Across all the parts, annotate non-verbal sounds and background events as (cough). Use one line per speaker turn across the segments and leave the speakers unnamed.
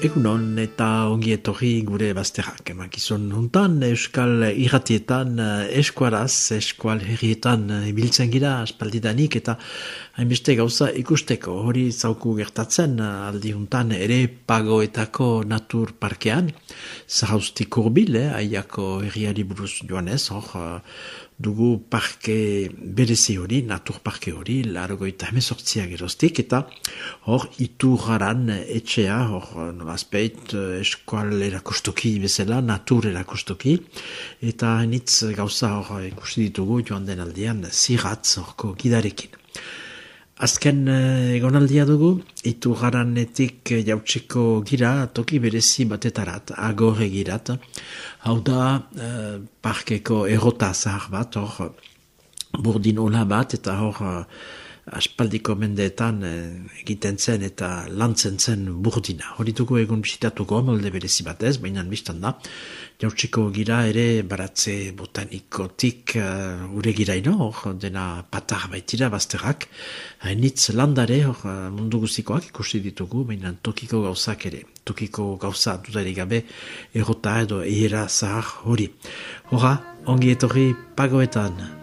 Egunon eta ongi etorri gure bazterrak. Emakizun hontan euskal irratietan eskuaraz, eskual herrietan ibiltzen gira aspaldidanik eta hainbeste gauza ikusteko. Hori zauku gertatzen aldi hontan ere pagoetako natur parkean zahaustik urbil, eh, aiako herriari buruz joanez, hor dugu parke berezi hori, natur parke hori, largoita hemezortzia geroztik, eta hor iturraran etxea, hor nolazpeit eskual erakustoki bezala, natur erakustoki, eta nitz gauza hor ikusi ditugu joan den aldean ziratz horko gidarekin. Azken eh, egonaldia dugu, itu garanetik jautsiko gira toki berezi batetarat, agore girat. Hau da, eh, parkeko erota zahar bat, hor, burdin ola bat, eta hor, aspaldiko mendeetan eh, egiten zen eta lantzen zen burdina. Horituko egun bisitatuko molde berezi batez, baina biztan da, jautsiko gira ere baratze botanikotik uh, ure gira ino, hor, dena patar baitira bazterrak, hainitz landare hor, mundu guztikoak ikusi ditugu, baina tokiko gauzak ere, tokiko gauza dudari gabe, erota edo eira zahar hori. Hora, ongi etorri pagoetan.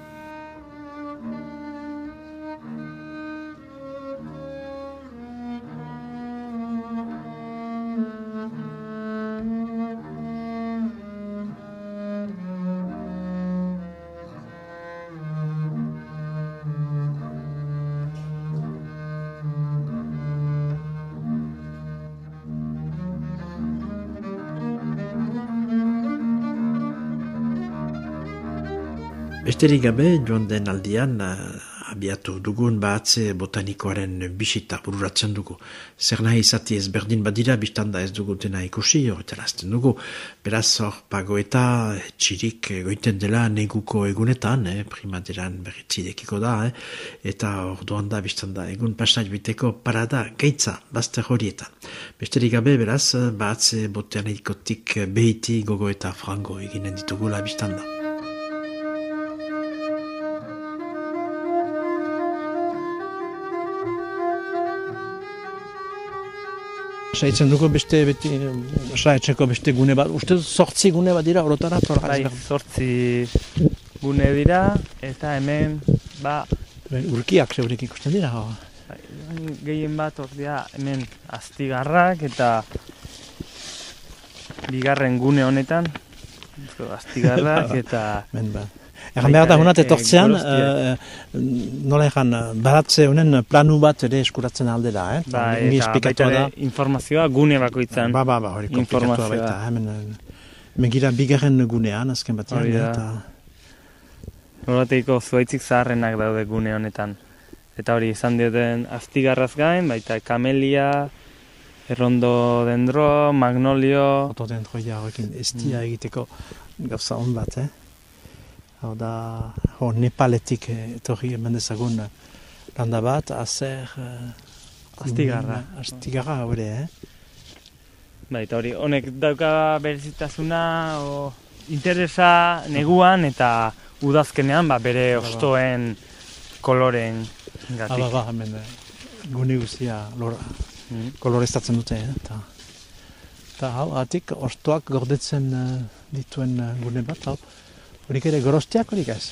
Besterik gabe, joan den aldian, uh, abiatu dugun baatze botanikoaren bisita bururatzen dugu. Zer nahi izati ez berdin badira, biztanda ez dugu dena ikusi, horretarazten dugu. Beraz, hor, pagoeta, txirik goiten dela neguko egunetan, eh, primaderan berritzidekiko da, eh, eta hor doan da, biztanda, egun pasai biteko parada gaitza, bazter horietan. Besterik gabe, beraz, baatze botanikotik behiti gogo eta frango eginen ditugula biztanda. Saitzen dugu beste beti saitzeko beste gune bat. Uste sortzi gune bat dira orotara
Bai, sortzi gune dira eta hemen ba
urkiak zeurek ikusten dira.
Bai, gehien bat ordia hemen astigarrak eta bigarren gune honetan astigarrak (laughs) eta
men bat. Egan behar da honat etortzean, uh, nola egan, baratze honen planu bat ere eskuratzen aldera, eh?
Ba, eta baita ere informazioa gune bakoitzan.
Ba, ba, ba, hori komplikatu baita. Hemen, hemen gira bigarren gunean, azken batean. Da.
Eta... Horateiko zuaitzik zaharrenak daude gune honetan. Eta hori izan dioten aztigarraz gain, baita kamelia, errondo dendro, magnolio...
Oto dendro ja horrekin estia egiteko gauza hon bat, eh? Hau da, ho, Nepaletik etorri hemen dezagun landa bat, azer... Uh,
astigarra.
Astigarra hori, eh?
Baita hori, honek dauka berezitasuna, o, interesa neguan eta udazkenean ba, bere ostoen koloren gatik.
Hala ba, hemen, gune guztia lora, mm. koloreztatzen dute, eh? Ta, ta hau, atik, ostoak gordetzen uh, dituen uh, gune bat, hau, Horik ere gorostiak horik ez?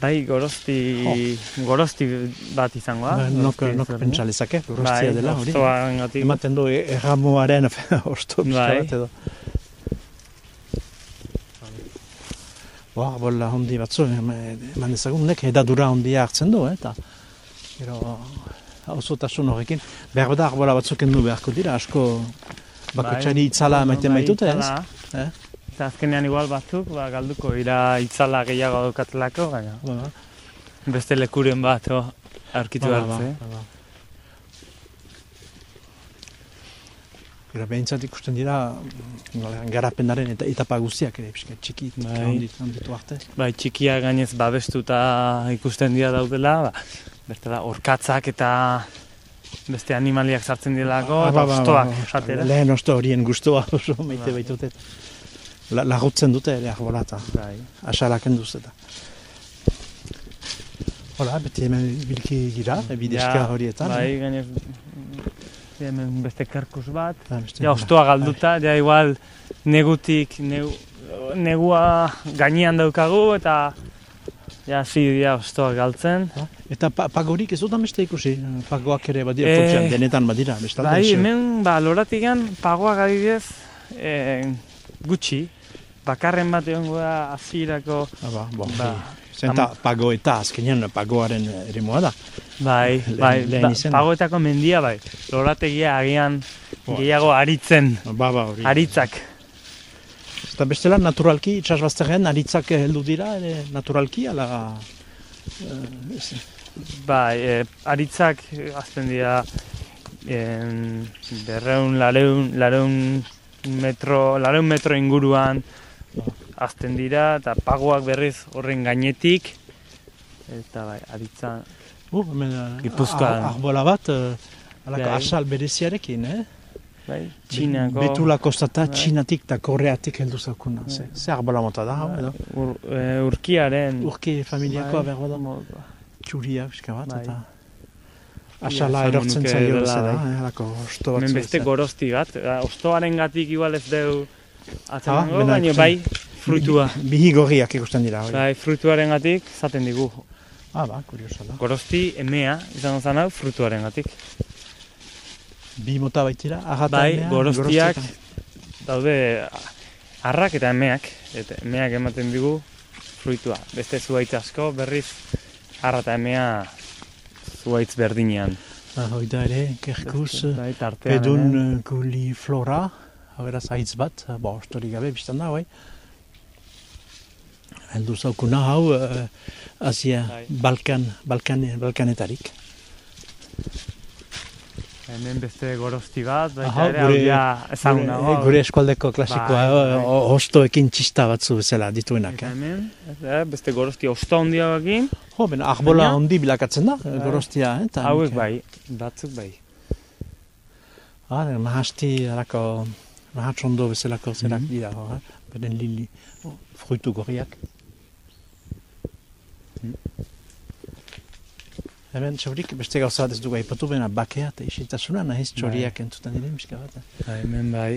Bai, gorosti, oh. gorosti bat izango da.
Nok, nok pentsalizake, gorostia
bai,
dela hori.
Bai,
Ematen du erramuaren (laughs) osto bai. bat edo. Boa, bola hondi batzu, eman dezagun, nek edadura hondia hartzen du, eta gero hauzotasun horrekin. Behar da, arbola batzuk endu beharko dira, asko bakoitzari itzala emaiten
bai,
baitute, ez? Eh?
Eta azkenean igual batzuk, ba, galduko ira itzala gehiago daukatelako, baina
Ba,
beste lekuren bat, oh, aurkitu
ba,
ba,
ba, ba, ba. Gero behintzat ikusten dira garapenaren eta etapa guztiak ere, pixka txiki,
Bai.
handitu, handitu arte.
Bai, txikia gainez babestuta ikusten dira daudela, ba, bestela orkatzak eta beste animaliak sartzen direlako, eta
ba, ba,
ostoak
ba, ba.
esatera.
Lehen osto horien gustoa (laughs) oso maite
Bai.
Lagutzen dute ere arbola eta
Bai.
asalak enduz eta. Hola, beti hemen bilki gira, bideska
Ja,
horietan.
Bai,
eh?
gainez hemen beste karkus bat.
Ah,
Ja, ostoa galduta, ja igual negutik, negu, negua gainean daukagu eta ja, zi dira ostoa galtzen.
Ah, Eta pa, pagorik ez dut beste ikusi, pagoak ere badira,
Eh,
funtsean, denetan badira, bestalde.
Bai, hemen, ba, loratigan, pagoak adibidez, e, gutxi, bakarren bat egongo da hasierako
Ah, ba, bo,
ba,
Zenta pago eta azkenean pagoaren eremua da.
bai, bai,
lehen
ba, pagoetako mendia, bai, lorategia agian
Ba.
gehiago aritzen,
Ba, ba, hori.
aritzak.
Eta bestela naturalki itxasbazterren aritzak heldu dira, ere naturalki, ala... eh, ez-
Bai, e, aritzak eh, azten dira en, berreun, lareun, lareun metro, lareun metro inguruan azten dira, eta pagoak berriz horren gainetik, eta bai, aritza,
Uh, hemen, eh,
Gipuzkoan.
Arbola bat, uh, alako
Bai.
asal bereziarekin, eh?
bai, txinako,
Betula kostata
Bai.
txinatik eta korreatik heldu zaukuna. Ze, ze arbola mota da, hau, edo?
ur, e, urkiaren,
Urki familiakoa
bai,
behar da. Txuria, pixka bat,
Bai.
eta... Asala erortzen zaio
dela,
bezala,
bai.
eh, alako osto bat.
hemen beste gorosti bat, da, ostoaren gatik igual ez deu atzemango,
bena
baina bai, frutua.
Bihi gorriak ikusten dira, hori.
Bai, frutuaren gatik zaten digu.
Ah, ba, kuriosa da.
Gorosti emea izango zan hau frutuaren gatik.
Bi mota baitira, ahata
Bai,
emea,
gorostiak daude harrak eta emeak. Eta emeak ematen digu fruitua. Beste zuaitz asko berriz harra eta emea zuaitz berdinean.
Ah, hoi da ere,
tartean
pedun
ere.
eh, guliflora, hau eraz haitz bat, eh, bo, ostori gabe, biztan da, bai. Heldu zaukuna hau, uh, Asia,
Bai.
Balkan, Balkan, Balkanetarik.
Hemen beste gorosti bat, baita
Aha,
ere,
gure-
ja
Gure,
ezaguna.
eh, gure eskualdeko klasikoa,
Bai,
eh,
bai.
o- hostoekin txista batzu bezala dituenak.
Eta
Eh?
hemen, eh, beste gorosti osto handiagoekin,
Jo, ben, arbola
Baina-
handi bilakatzen da,
Bai.
gorostia. Eh? eta
hauek bai, batzuk bai.
Ah, mahasti, alako, mahatsondo bezalako zerak
Mhm.
dira, hor, eh? beren lili, oh, fruitu gorriak.
Mhm.
Hemen, txorik, beste gauza bat ez dugu aipatu bena bakea eta isiltasuna, nahiz
Bai.
txoriak entzuten diren, miska bat. eh?
Ba, hemen bai,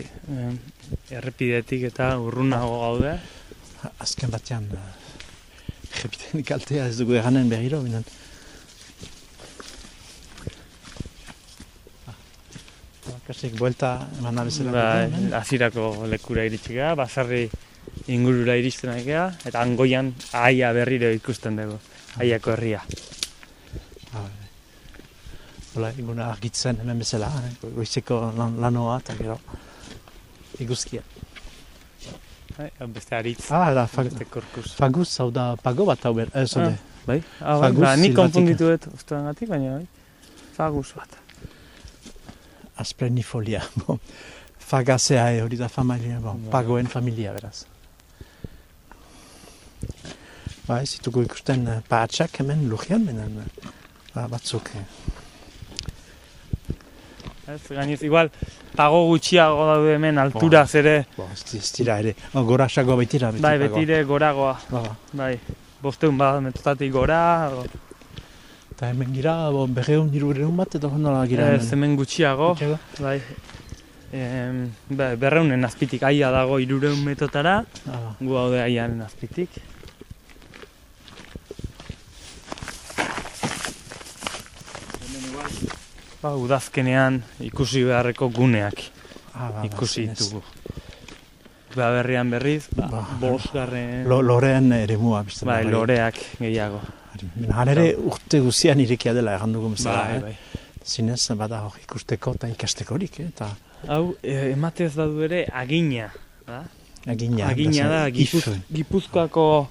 errepidetik eta urrunago gaude.
Azken batean, uh, jepiten kaltea ez dugu eganen berriro, binen. Ah, Kasik, buelta eman.
Ba,
dute, hemen.
azirako lekura iritsi gara, basarri ingurura iristen ari gara, eta angoian aia berriro ikusten dugu, aiako herria.
Bai. Hola, eguna argitzen hemen bezala, eh? goizeko lan, lanoa eta gero iguzkia.
Bai, hau beste aritz,
Ah, da, fag,
beste korkus.
faguz, hau da pago bat hau ber, ez
Ah. Bai, ah, bai,
Fagus
ba, nik
silvatik.
konfunditu dut ustoengatik, baina bai, fagus bat.
Asprenifolia, (laughs) bon. Fagazea e, hori da familia, bon.
Bai.
pagoen familia beraz. Ba, ez ikusten uh, pahatxak hemen lujian, benen, uh, ba, batzuk.
Ez, gainez, igual, pago gutxiago daude hemen alturaz ere,
Bo, ez, di- ez dira ere, oh, goraxago baitira beti
bai,
pagoa.
betire goragoa,
Ba, ba.
bai, bosteun bat metotatik gora, o,
Eta hemen gira, bo, berreun, hirureun bat, edo nola gira
ez, hemen? gutxiago,
Gutxiago?
bai, em, ba, berreunen azpitik aia dago irureun metotara,
Ah,
gu haude aiaren azpitik. Ba, udazkenean ikusi beharreko guneak
ah, ba, ba,
ikusi
zinez.
ditugu. Ba, berrian berriz, ba,
Ba,
bosgarren,
Lo, loreen eremua, bizten
bai,
hori.
loreak gehiago.
Han ere urte guzian irekia dela erran dugu bezala,
Bai,
eh?
bai.
Zinez, bada hor ikusteko eta ikastekorik, eh? eta
Hau, eh, ematez da du ere agina. Da?
Agina.
agina da. Gipuz, Gipuzkoako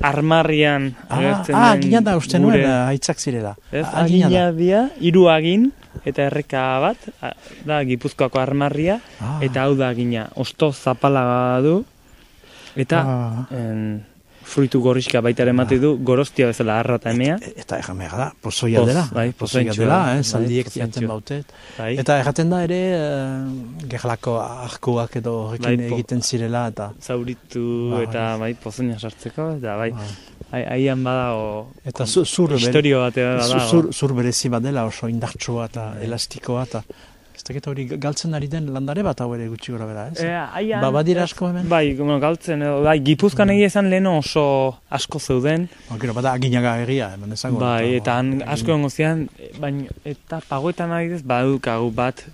armarrian
Ah,
agertzen
ah,
den
agina da uste nuen eh, aitzak zirela.
Ez,
Ah, agina
agina
da.
dira, hiru agin, eta erreka bat, da Gipuzkoako armarria,
Ah.
eta hau da agina, osto zapala du, eta
Ah.
en, fruitu gorriska baita ere emate du, gorostia bezala arra eta emea,
E- Eta erramega da, pozoia
Poz,
dela.
bai,
pozoia dela, eh,
bai,
zaldiek diaten bautet.
bai,
Eta erraten da ere, uh, gerlako arkuak edo horrekin
Bai,
egiten zirela, eta...
zauritu
Bai.
eta bai, pozoina sartzeko, eta bai,
Ah.
ai- aian badago
Eta zu- zur,
historio bat badago.
zur, zur berezi bat dela oso indartsua eta
Bai.
elastikoa eta dakit hori galtzen ari den landare bat hau ere gutxi gora bera, ez?
E, aian,
Ba, badira asko hemen?
Bai, bueno, galtzen, edo, bai, Gipuzkoan egia esan leheno oso asko zeuden,
Ba, gero, bada aginaga egia, hemen ezago.
bai, eta han asko egongo zian, baina, eta pagoetan adibidez, badukagu bat,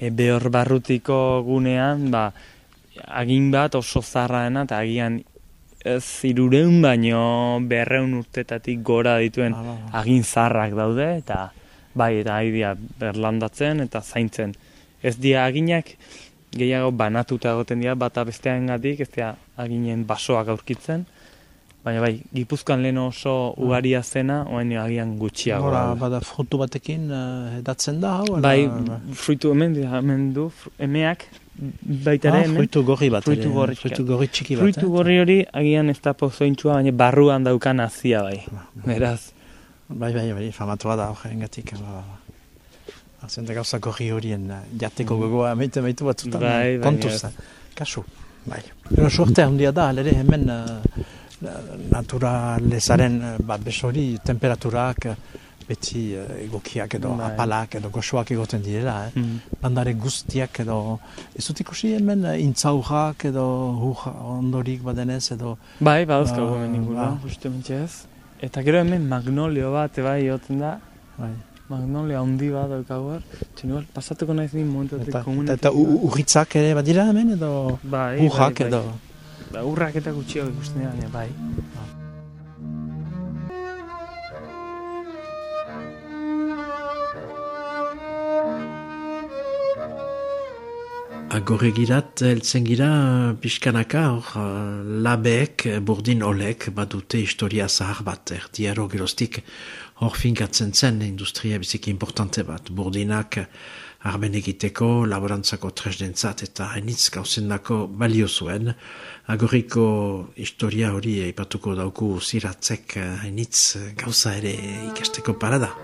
e, behor barrutiko gunean, ba, agin bat oso zarraena, eta agian ez irureun baino berreun urtetatik gora dituen
Ah, ba, ba.
agin zarrak daude, eta bai, eta ari dira berlandatzen eta zaintzen. Ez dira aginak gehiago banatuta egoten dira bata bestearengatik, ez dira aginen basoak aurkitzen, baina bai, Gipuzkoan lehen oso ugaria zena, orain agian gutxiago. Daude.
bada frutu batekin uh, edatzen da, hau?
bai,
ala-
fruitu hemen, hemen du, emeak, baita ere
Ah,
hemen.
fruitu gorri bat.
Fruitu gorri-
Fruitu gorri txiki bat,
Fruitu
eh?
gorri hori agian ez da pozointxua, baina barruan daukan azia bai. Beraz,
Bai, bai, bai, famatua da horren gatik. Ba, ba. Azen da gauza gorri horien uh, jateko gogoa meite meitu batzutan.
Mm. Bai,
eh,
bai,
kontuz,
ez.
eh. kasu. Bai. Gero suerte handia da, alere hemen uh, naturalezaren uh, ba, besori temperaturak uh, beti uh, egokiak edo
Bai.
apalak edo goxoak egoten direla. Eh?
mm,
Landare guztiak edo, ez dut ikusi hemen uh, intzaurak edo hur ondorik badenez edo
Bai, badauzkagu
Ba,
hemen ingurua,
ba.
ez. Eta gero hemen magnolio bat, bai, joten da,
bai.
magnolia handi bat daukagu hor. Txinua, pasatuko naiz ni momentuatik
Eta, eta,
komunetik.
eta u- urritzak ere badira hemen edo
bai,
urrak
bai,
edo...
Bai. Ba, urrak eta gutxiago ikusten dira, bai.
Agorregirat heltzen gira pixkanaka, hor, eh, labeek, eh, burdin olek, badute historia zahar bat, erdiaro geroztik, hor finkatzen zen industria biziki importante bat, burdinak eh, arben egiteko, laborantzako tresdentzat eta hainitz gauzendako balio zuen. Agorriko historia hori aipatuko dauku ziratzek eh, hainitz gauza ere ikasteko parada.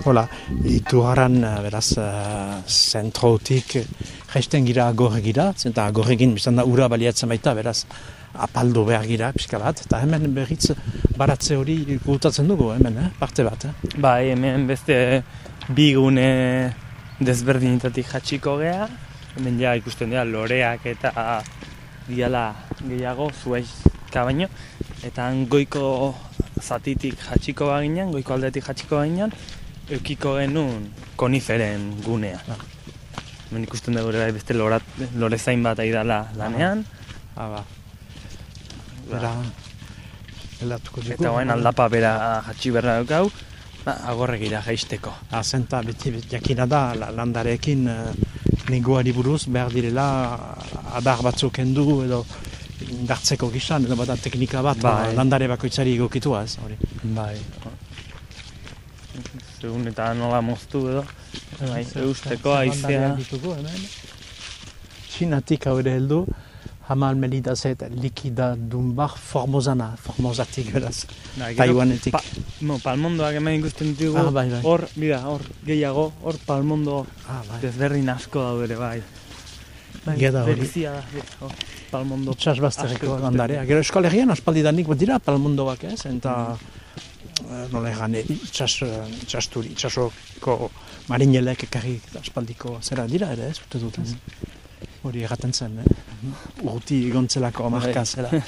Hola, iturran, eh, beraz, uh, zentrotik jaisten gira agorre zenta agorregin biztan da ura baliatzen baita, beraz, apaldu behar gira, pixka bat, eta hemen berriz baratze hori gutatzen dugu, hemen, eh? parte bat, eh?
Bai, hemen beste bi gune desberdinetatik jatxiko gea, hemen ja ikusten dira loreak eta diala gehiago zuaizka baino, eta goiko zatitik jatxiko baginan, goiko aldetik jatxiko baginan, eukiko genuen koniferen gunea. Hemen ikusten dugu ere bai beste lorat, lorezain bat ari dela lanean,
Ah, ba. Bera, elatuko dugu.
eta guain aldapa bera jatxi berra daukau, ba, agorregira jaisteko.
Ah, zenta, beti, beti jakina da, la- landarekin uh, negoari buruz behar direla adar batzuk kendu edo indartzeko gizan, edo bada teknika bat,
Bai.
landare bakoitzari egokitua ez, hori.
Bai. Segun eta nola moztu edo. Bai, eusteko aizea.
Txinatik hau ere heldu, Hamal melida zet likida dunbar formozana, formozatik beraz.
Bai,
Taiwanetik.
Pa, no, palmondoak hemen ikusten ditugu.
Ah, bai, bai.
Hor, bida, hor, gehiago, hor palmondo
Ah, bai.
desberdin asko daude ere, bai. Bai,
Geda hori.
berezia da, bai, hor, palmondo.
Itxas bazterreko landarea. Gero eskolegian aspaldidanik bat dira palmundoak ez, eta eh, nola egan, eh, itxas, eh, itxasturi, itxasoko marinelek ekarri aspaldiko zera dira ere ez, uste dut ez. Hori erraten zen, eh? urti egontzelako amarka zera. (laughs)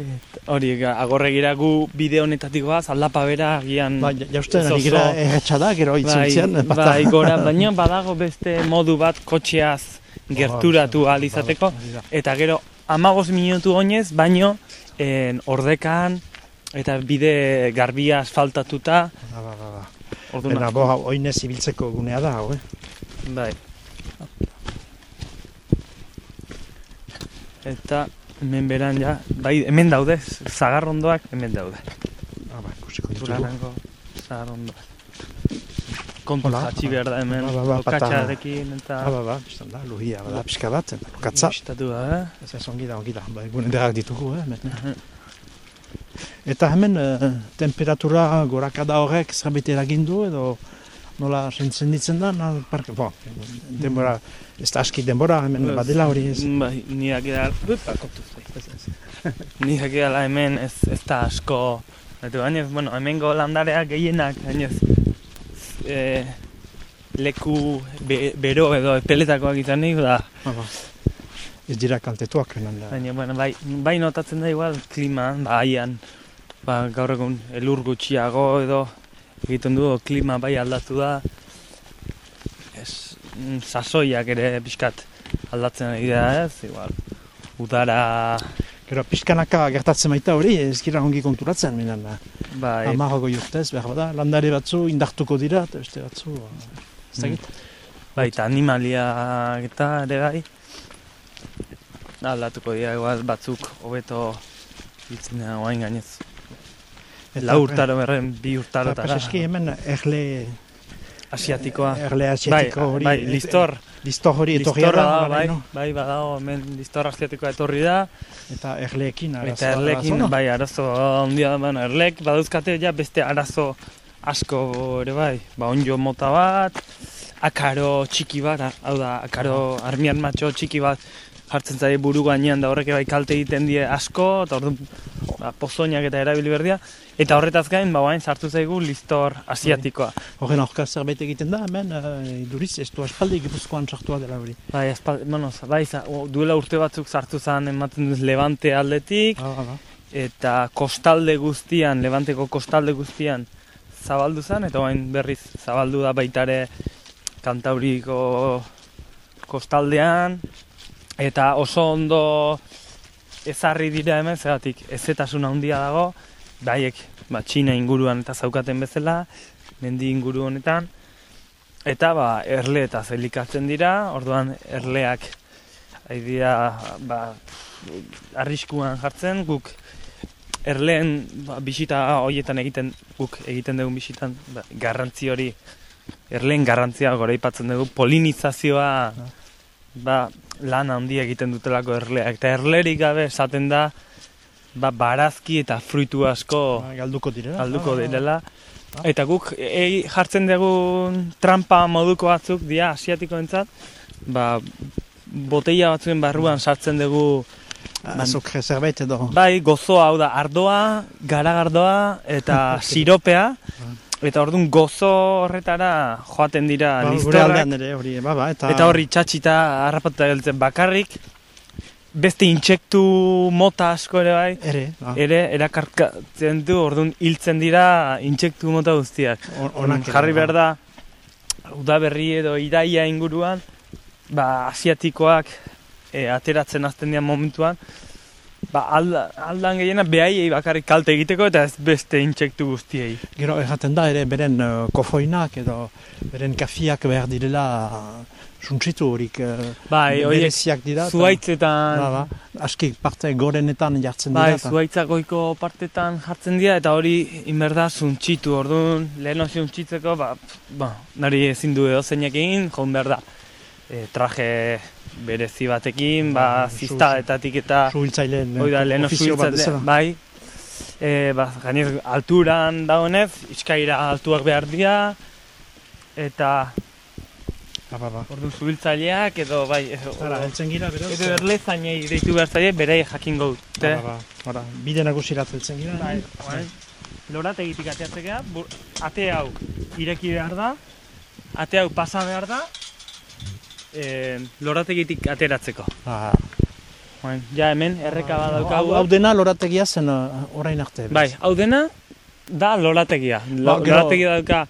Et, Hori, ga- agorregira gu bide honetatik goaz, aldapa bera agian...
Ba, ja- jausten ari gira
oso-
erretxa da, gero
bai,
itzultzean,
bai, gora, (laughs) baina badago beste modu bat kotxeaz gerturatu ahal izateko,
Hori
eta gero amagos minutu oinez, baino en, ordekan eta bide garbia asfaltatuta,
Ba, ba, ba, ba.
orduan,
Eta bo, oinez ibiltzeko gunea da, hau, eh?
bai. Eta hemen beran ja, bai, hemen daude, zagarrondoak hemen daude.
Ah, ba, ikusiko ditugu.
Turarango zagarrondoak. Kontu
Hola.
jatxi behar da hemen,
Ba, ba, ba,
lokatxarekin eta...
Ah, ba, ba, biztan da, luhia, bada, pixka bat, eta katza.
Bistatu da, eh?
Ez ez ongi da, ongi da, ba, egun ederrak ditugu, eh, hemen. Eta hemen, eh, temperatura gorakada horrek zerbait eragin du, edo nola sentzen ditzen da, na, parke, bo, denbora, ez da aski denbora, hemen
Ez.
badela hori ez.
Bai, niak edal... Upa, kontuz, bai. (laughs) Niak edala hemen ez, ez da asko... Eta baina, bueno, hemengo landareak gehienak, baina e, leku be, bero edo epeletakoak izanik, da,
Ah, ba. Ez dira kaltetuak, da.
baina, bueno, bai, bai notatzen da igual klima, ba, haian, ba, gaur egun elur gutxiago edo egiten du, klima bai aldatu da, ez, mm, sasoiak ere pixkat aldatzen ari da, ez, igual, udara,
Gero, pixkanaka gertatzen baita hori, ez gira ongi konturatzen, minan,
bai,
Amago urtez, behar bada, landare batzu indartuko dira, eta beste batzu, ez dakit.
bai, eta animaliak eta ere bai, aldatuko dira, igual, batzuk hobeto hitzen da, oain gainez.
Eta,
Lau urtaro berren, bi
Eta
urtarotara,
preseski hemen erle,
asiatikoa.
erle
Bai,
asiatiko hori.
bai, listor,
Listor hori etorri da,
da, bai, bai, badago, hemen listor asiatikoa etorri da,
Eta erleekin arazo.
eta
no?
bai, arazo handia da, erlek badauzkate ja beste arazo asko ere bai, ba, onjo mota bat, akaro txiki bat, hau da, akaro armian matxo txiki bat, jartzen zaie buru gainean da horrek bai kalte egiten die asko, eta orduan ba, pozoinak eta erabili berdia, eta horretaz gain, ba, bain, sartu zaigu listor asiatikoa.
Horren aurka zerbait egiten da, hemen, uh, iduriz, ez du aspaldi gipuzkoan sartua dela hori.
Bai, espal, bueno, bai, za- o, duela urte batzuk sartu zen ematen dut Levante aldetik,
Ah, ah,
eta kostalde guztian, Levanteko kostalde guztian zabaldu zen, eta orain berriz zabaldu da baitare kantauriko kostaldean, eta oso ondo ezarri dira hemen, zeratik ezetasun handia dago, baiek ba, Txina inguruan eta zaukaten bezala, mendi inguru honetan, eta ba, erle eta zelikatzen dira, orduan erleak ari dira ba, arriskuan jartzen, guk erleen ba, bisita horietan egiten guk egiten dugun bisitan ba, garrantzi hori erleen garrantzia goraipatzen dugu polinizazioa ba, lan handi egiten dutelako erleak eta erlerik gabe esaten da ba, barazki eta fruitu asko
ah, galduko direla.
alduko
Ah, ah,
direla eta guk ei, jartzen dugu trampa moduko batzuk dia asiatikoentzat ba, botella batzuen barruan sartzen dugu
Ah, azukre zerbait edo.
Bai, gozoa, hau da, ardoa, garagardoa eta (laughs) siropea. Eta orduan gozo horretara joaten dira
Ba, gure
listorrak.
aldean ere hori, ba, ba, eta...
Eta hori txatxita harrapatuta geltzen bakarrik. Beste intsektu mota asko ere bai.
Ere, ba,
Ere, erakarkatzen du, orduan hiltzen dira intsektu mota guztiak. Orduan,
ere,
jarri
ba.
behar da, udaberri edo iraia inguruan, ba, asiatikoak e, ateratzen azten dian momentuan, ba, alda, aldan gehiena behaiei bakarrik kalte egiteko eta ez beste intsektu guztiei.
Gero erraten da ere beren uh, kofoinak edo beren kafiak behar direla suntsitu horik uh,
Bai,
bereziak dira. eta-
zuaitzetan,
Ba, ba, aski parte gorenetan jartzen
bai,
dira. eta-
zuaitzak goiko partetan jartzen dira eta hori inberda zuntxitu, orduan lehen zuntxitzeko, ba, ba, nari ezin du edo zeinak egin, joan behar da. E, traje berezi batekin, ba,
Ba,
ziztaetatik eta
Suhiltzaileen
Hoi da, lehen
ofizio bat
zuhiltzaile,
bezala.
bai. E, ba, gainez, alturan dagoenez, iskaira altuak behar dira, eta
Ba, ba, ba.
ordu zuhiltzaileak edo bai, edo,
Zara, heltzen gira, beraz.
edo erlezainei deitu behar zaie, berei jakingo dute.
Ba, ba, ba. Bide nagusirat heltzen gira.
Bai, bai. Lorategitik ateatzekea, ate hau ireki behar da, ate hau pasa behar da, e, lorategitik ateratzeko.
Ba,
Oain, ja hemen erreka bat
hau,
daukagu.
hau dena lorategia zen uh, orain arte.
Bai, hau dena da lorategia. Lo,
Ba,
lorategia dauka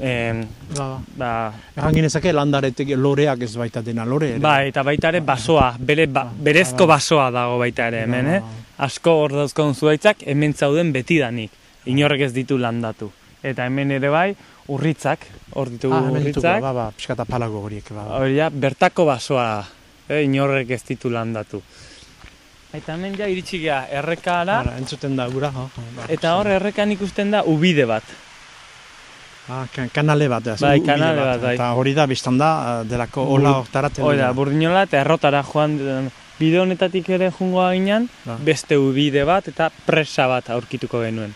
em,
Ba,
ba,
Erran ginezake landaretek loreak ez baita dena lore. ere.
Bai, eta baita ere basoa, bere ba, berezko basoa dago baita ere hemen, eh? Asko hor dauzkon zuaitzak hemen zauden betidanik, inorrek ez ditu landatu. Eta hemen ere bai, urritzak, hor ditugu
Ah,
urritzak,
ba, ba, pixkata palago horiek. Ba, ba.
hori ja, bertako basoa, eh, inorrek ez ditu landatu. Eta hemen ja iritsi gea errekara,
Ara, entzuten da gura. ha, ba.
eta hor errekan ikusten da ubide bat.
Ah, kan- kanale bat. ez,
Bai, kanale bat, bai.
Eta hori da, biztan da, eh, delako hola hortaraten.
Hori da, burdinola eta errotara joan, den- bide honetatik ere jungoa ginen,
Ba.
beste ubide bat eta presa bat aurkituko genuen.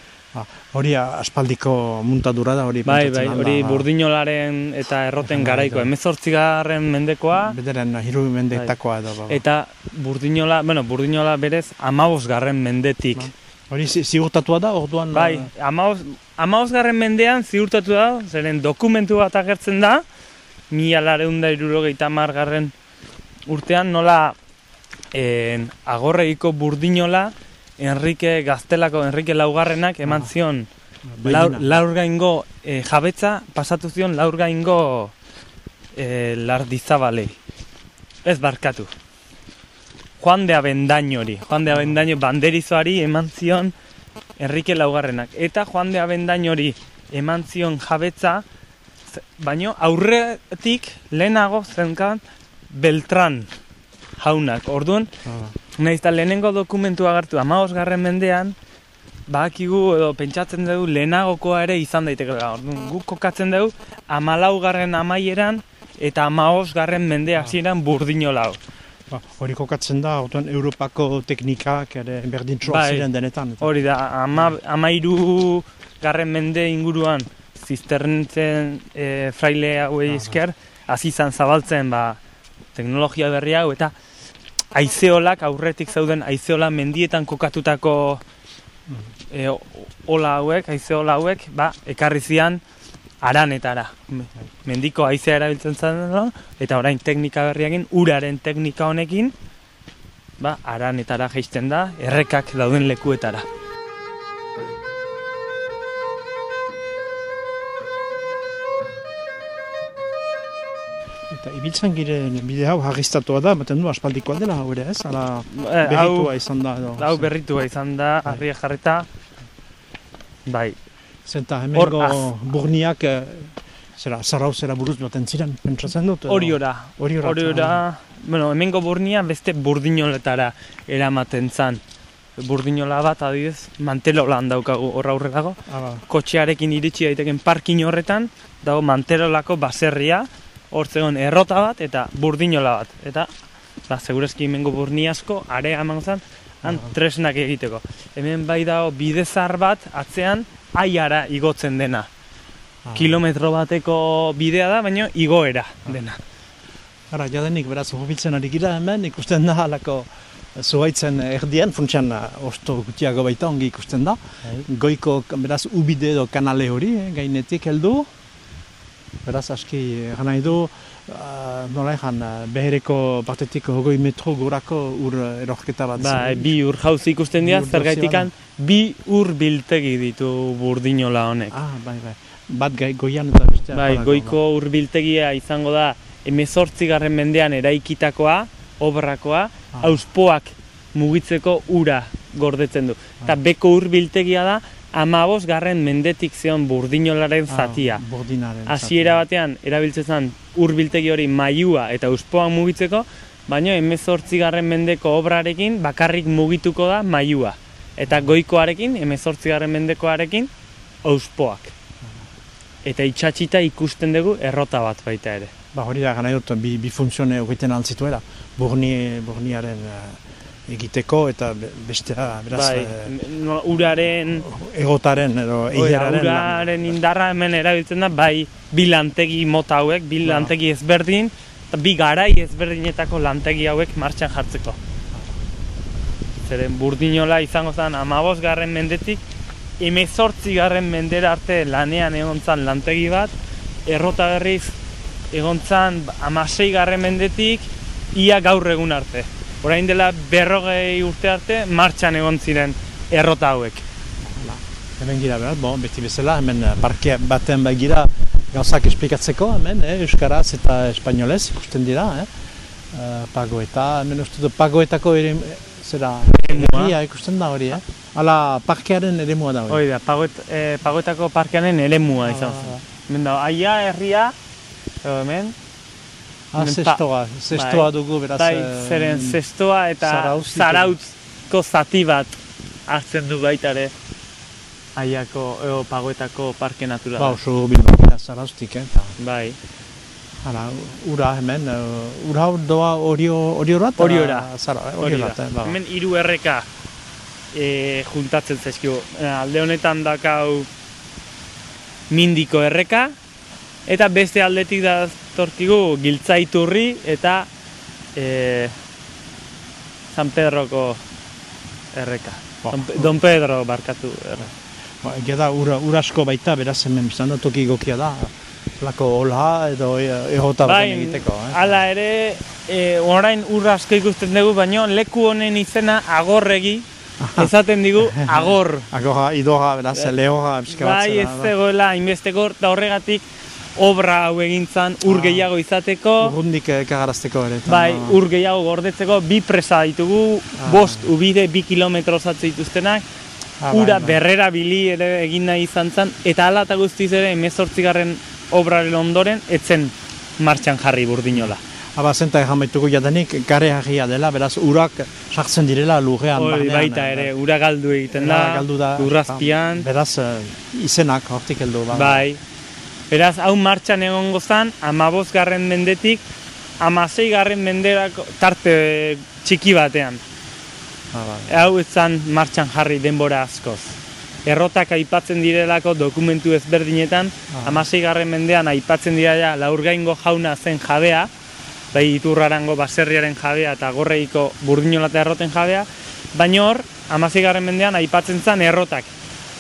Hori aspaldiko muntadura da, hori
Bai, bai, hori
ba.
burdinolaren eta erroten
Bai,
garaiko,
bai.
emezortzigarren mendekoa,
Bederen, hiru mendetakoa edo. Ba, ba.
eta burdinola, bueno, burdinola berez amabosgarren mendetik.
Hori zi- ziurtatua da, orduan...
Bai,
eh,
amabos, amabosgarren mendean ziurtatu da, zeren dokumentu bat agertzen da, mila lareunda irurogeita margarren urtean nola en, agorreiko burdinola Enrique Gaztelako, Enrique Laugarrenak eman
Ah.
zion laur, laurgaingo e, jabetza pasatu zion laurgaingo e, lardizabalei. Ez barkatu. Juan de Abendañori. Juan de Abendaño banderizoari eman zion Enrique Laugarrenak. Eta Juan de Abendañori eman zion jabetza, baino aurretik lehenago zenkan Beltran jaunak. Orduan,
Ah,
Naiz eta lehenengo dokumentu agertu amaos garren mendean, badakigu edo pentsatzen dugu lehenagokoa ere izan daitekeela. Orduan, guk kokatzen dugu amalau garren amaieran eta amaos garren mende hasieran burdinola
ba, hori kokatzen da, orduan Europako teknikak ere berdintxoa
Bai.
ziren denetan. eta-
Hori da, ama, amairu garren mende inguruan zisterntzen e, fraile hauei esker, hasi izan zabaltzen ba, teknologia berri hau eta aizeolak aurretik zauden aizeola mendietan kokatutako e, ola hauek, aizeola hauek, ba, ekarri zian aranetara. Me- Mendiko aizea erabiltzen zen eta orain teknika berriakin, uraren teknika honekin, ba, aranetara jaisten da, errekak dauden lekuetara.
Eta ibiltzen giren bide hau harriztatua da, baten du aspaldikoa dela hau ere ez, ala
Eh,
berritua izan da edo.
hau berritua izan da, harria jarreta, bai,
Zenta hemengo burniak, eh, zera, zarrau zera buruz baten ziren, pentsatzen dut. edo?
hori ora,
Hori ora.
hori ora, bueno, hemengo burnia beste burdinoletara eramaten zan. Burdinola bat, adibidez, mantelolan daukagu horra aurrelago.
Ah, ba.
Kotxearekin iritsi daiteken parkin horretan, dago manterolako baserria, hor zegoen errota bat eta burdinola bat. Eta, ba, segurazki hemengo burni asko, area eman zan, han tresnak egiteko. Hemen bai dago bidezar bat, atzean, aiara igotzen dena.
Ah.
Kilometro bateko bidea da, baina igoera dena.
Ara, jadenik beraz hobitzen ari gira hemen, ikusten da halako zuhaitzen erdian, funtsean eh, osto gutiago baita ongi ikusten da. Goiko, beraz, ubide edo kanale hori, eh, gainetik heldu. Beraz, aski, nahi du, uh, nola ezan, eh, behereko partetik hogoi metro gorako ur erorketa bat.
Ba, bi ur jauzi ikusten dira, zergaitikan bi ur biltegi ditu burdinola honek.
Ah, bai, bai. Bat gai, goian eta bestea.
Bai,
gorako,
goiko urbiltegia izango da emezortzigarren mendean eraikitakoa, obrakoa,
Ah.
auspoak mugitzeko ura gordetzen du. Eta beko urbiltegia da, amabos garren mendetik zion burdinolaren
Ah,
zatia.
Burdinaren.
Hasiera batean erabiltzen zen urbiltegi hori mailua eta auspoa mugitzeko, baina emezortzigarren mendeko obrarekin bakarrik mugituko da mailua. Eta goikoarekin, emezortzigarren mendekoarekin, auspoak. Eta itxatxita ikusten dugu errota bat baita ere.
Ba, hori da, gana dut, bi, bi funtzione egiten altzituela. Burni, burniaren eh, egiteko eta be- bestea, beraz,
bai,
eh,
no- uraren,
egotaren edo lan.
uraren indarra hemen erabiltzen da, bai bi lantegi mota hauek, bi
Ba.
lantegi ezberdin, eta bi garai ezberdinetako lantegi hauek martxan jartzeko. Zeren burdinola izango zen amabos garren mendetik, emezortzi garren mendera arte lanean egon zan lantegi bat, errota berriz egon zan amasei garren mendetik, ia gaur egun arte. Orain dela berrogei urte arte, martxan egon ziren errota hauek.
Hemen gira, beraz, bon, beti bezala, hemen eh, parke baten bagira gauzak esplikatzeko hemen, eh, Euskaraz eta Espainolez ikusten dira, eh? Uh, pagoeta, hemen uste du pagoetako ere, zera, egia ikusten da hori, eh? Hala, parkearen ere mua da hori.
Hoi da, pagoet, eh, pagoetako parkearen eremua
Ah,
izan
ba,
zen. Hemen da, aia herria, hemen,
Ah, zestoa, zestoa
bai.
dugu, beraz...
bai,
eh,
zeren zestoa eta zarautzko zati bat hartzen du baita ere aiako, edo pagoetako parke naturala.
Ba, oso bilbakera zarauztik, eh? eta,
Bai,
hala, ura hemen, uh, ura doa orio, oriora? eta
Oriora.
Zara, eh? eh, ba.
Hemen hiru erreka e, juntatzen zaizkigu. E, Alde honetan dakau mindiko erreka, eta beste aldetik da torkigu giltzaiturri eta e, San Pedroko erreka.
Ba.
Don, Don Pedro barkatu erreka.
Ba, egia da, ura, urasko baita, beraz hemen biztan da toki gokia da. Lako hola edo e- egota baten egiteko, eh?
Hala ere, e, orain ur asko ikusten dugu, baino leku honen izena agorregi, esaten digu (laughs) agor.
Agoja, idoga, beraz, lehoga, pixka bat
Bai, ez zegoela hainbesteko, eta horregatik obra hau egintzan ur
Ah.
gehiago izateko,
Urrundik ekagarazteko ere.
bai, ur gehiago gordetzeko, bi presa ditugu,
Ah.
bost ubide, bi kilometro zatze dituztenak,
Ah, bai,
ura
bai.
berrera bili ere egin nahi izan zen, eta hala eta guztiz ere, emezortzigarren obraren ondoren, etzen martxan jarri burdinola.
Aba, zenta egan baitugu jadanik, gareagia dela, beraz, urak sartzen direla lurrean.
Hori baita
eh,
ere, ura galdu egiten da,
galdu da.
lurrazpian,
Beraz, eh, izenak hortik heldu. Ba.
bai. Beraz, hau martxan egongo zan, amabos garren mendetik, amasei garren menderako tarte txiki batean.
Ba, ba.
Hau ez zan martxan jarri denbora askoz. Errotak aipatzen direlako dokumentu ezberdinetan,
Ah.
amasei garren mendean aipatzen dira laurgaingo jauna zen jabea, bai iturrarango baserriaren jabea eta gorreiko burdinola eta erroten jabea, baina hor, amasei garren mendean aipatzen zen errotak.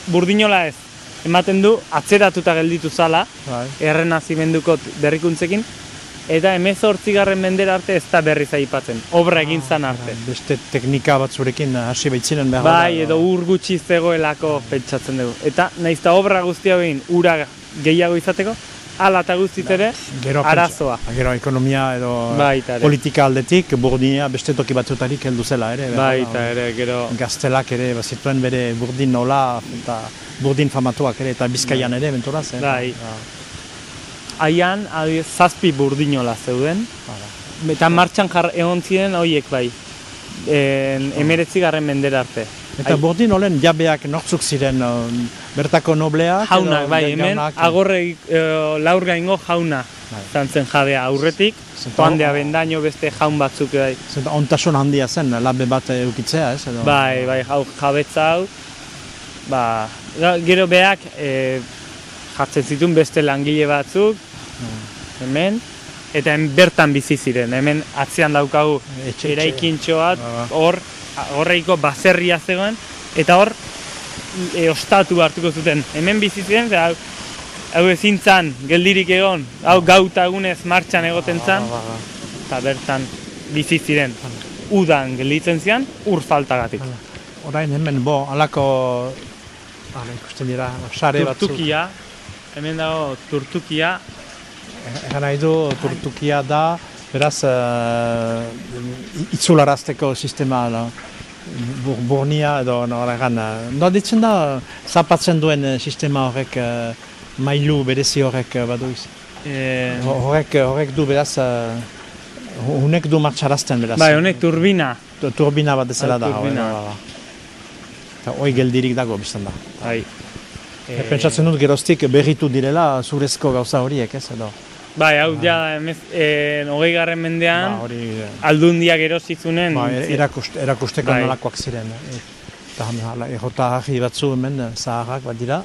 Burdinola ez, ematen du atzeratuta gelditu zala,
Bai.
errenazimenduko berrikuntzekin, eta emezortzigarren mendera arte ez da berriz aipatzen, obra egin zan arte.
Beste teknika batzurekin hasi baitziren behar.
Bai, edo ur gutxi zegoelako pentsatzen dugu. Eta nahiz eta obra guztia egin ura gehiago izateko, ala eta guztiz ere
Gero,
arazoa.
Gero ekonomia edo
Baita ere.
politika aldetik, burdinia beste toki batzutarik heldu zela ere.
Baita ere, gero...
Gaztelak ere, bazituen bere burdin nola, eta burdin famatuak ere, eta bizkaian ere, benturaz, eh?
Bai.
Ba,
Haian, adibidez, zazpi burdinola zeuden,
ba,
eta martxan jar egon ziren horiek bai. En, emeretzi garren mendera arte.
Eta burdin olen jabeak nortzuk ziren um, bertako nobleak.
Jaunak,
edo
bai, hemen
jaunak,
agorre e, laur gaingo jauna
Bai.
izan zen jabea aurretik, joandea bendaino beste jaun batzuk bai.
Zenta ontasun handia zen, labe bat eukitzea, ez? Edo,
Bai, bai, hau jabetza hau, ba, gero beak e, jartzen zituen beste langile batzuk, hemen, eta hemen bertan bizi ziren, hemen atzean daukagu eraikintxo bat,
Ba, ba.
hor, horreiko baserria zegoen, eta hor, e, ostatu hartuko zuten, hemen bizi ziren, eta hau, hau ezin zan, geldirik egon, hau gauta egunez martxan egoten zan,
Ba, ba,
eta bertan bizi ziren. Udan gelditzen zian, ur faltagatik.
Orain hemen, bo, alako, Hala, ikusten dira, sare batzuk.
Turtukia, hemen dago turtukia,
Egan nahi du, turtukia da, beraz, uh, itzularazteko sistema, no? Bur, burnia edo, no, egan, uh, no, ditzen da, zapatzen duen eh, sistema horrek, uh, mailu berezi horrek badu iz.
e,
Ho- Horrek, horrek du beraz, hunek du martxarazten beraz.
bai, honek turbina,
Tu- Turbina bat ezela
Bai,
da.
turbina.
Eta hoi geldirik dago biztan da.
bai.
E, Pentsatzen dut geroztik berritu direla zurezko gauza horiek, ez edo?
Bai, hau ja, emez, e, hogei garren mendean,
Ba, hori, eh,
aldundiak erozizunen,
ba, erakust, erakusteko
Bai.
nolakoak ziren. E, Eta errota harri batzu hemen eh, zaharrak bat dira.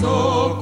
so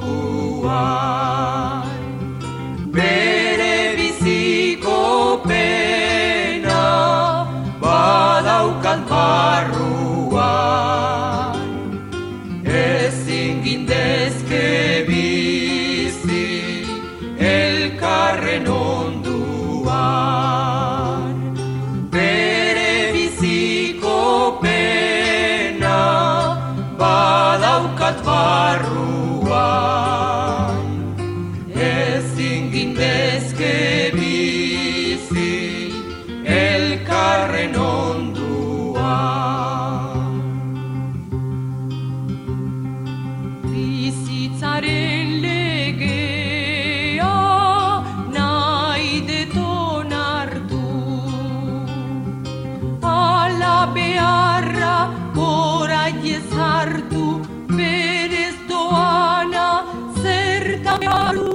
garu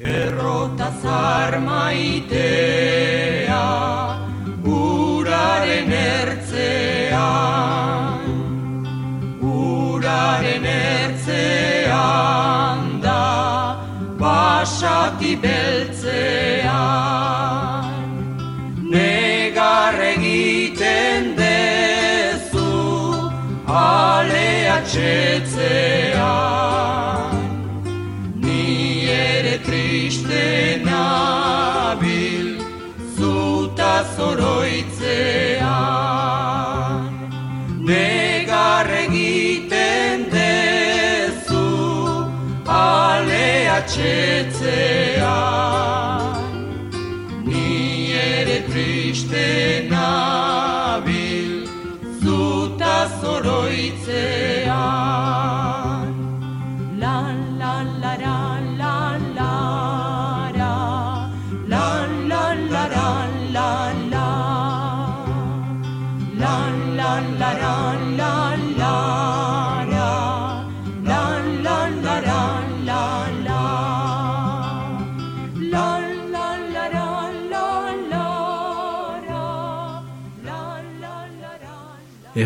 Errota zarmaitea uraren ertzean Uraren ertzean da basati beltzean Negar egiten dezu ale atxetzean now.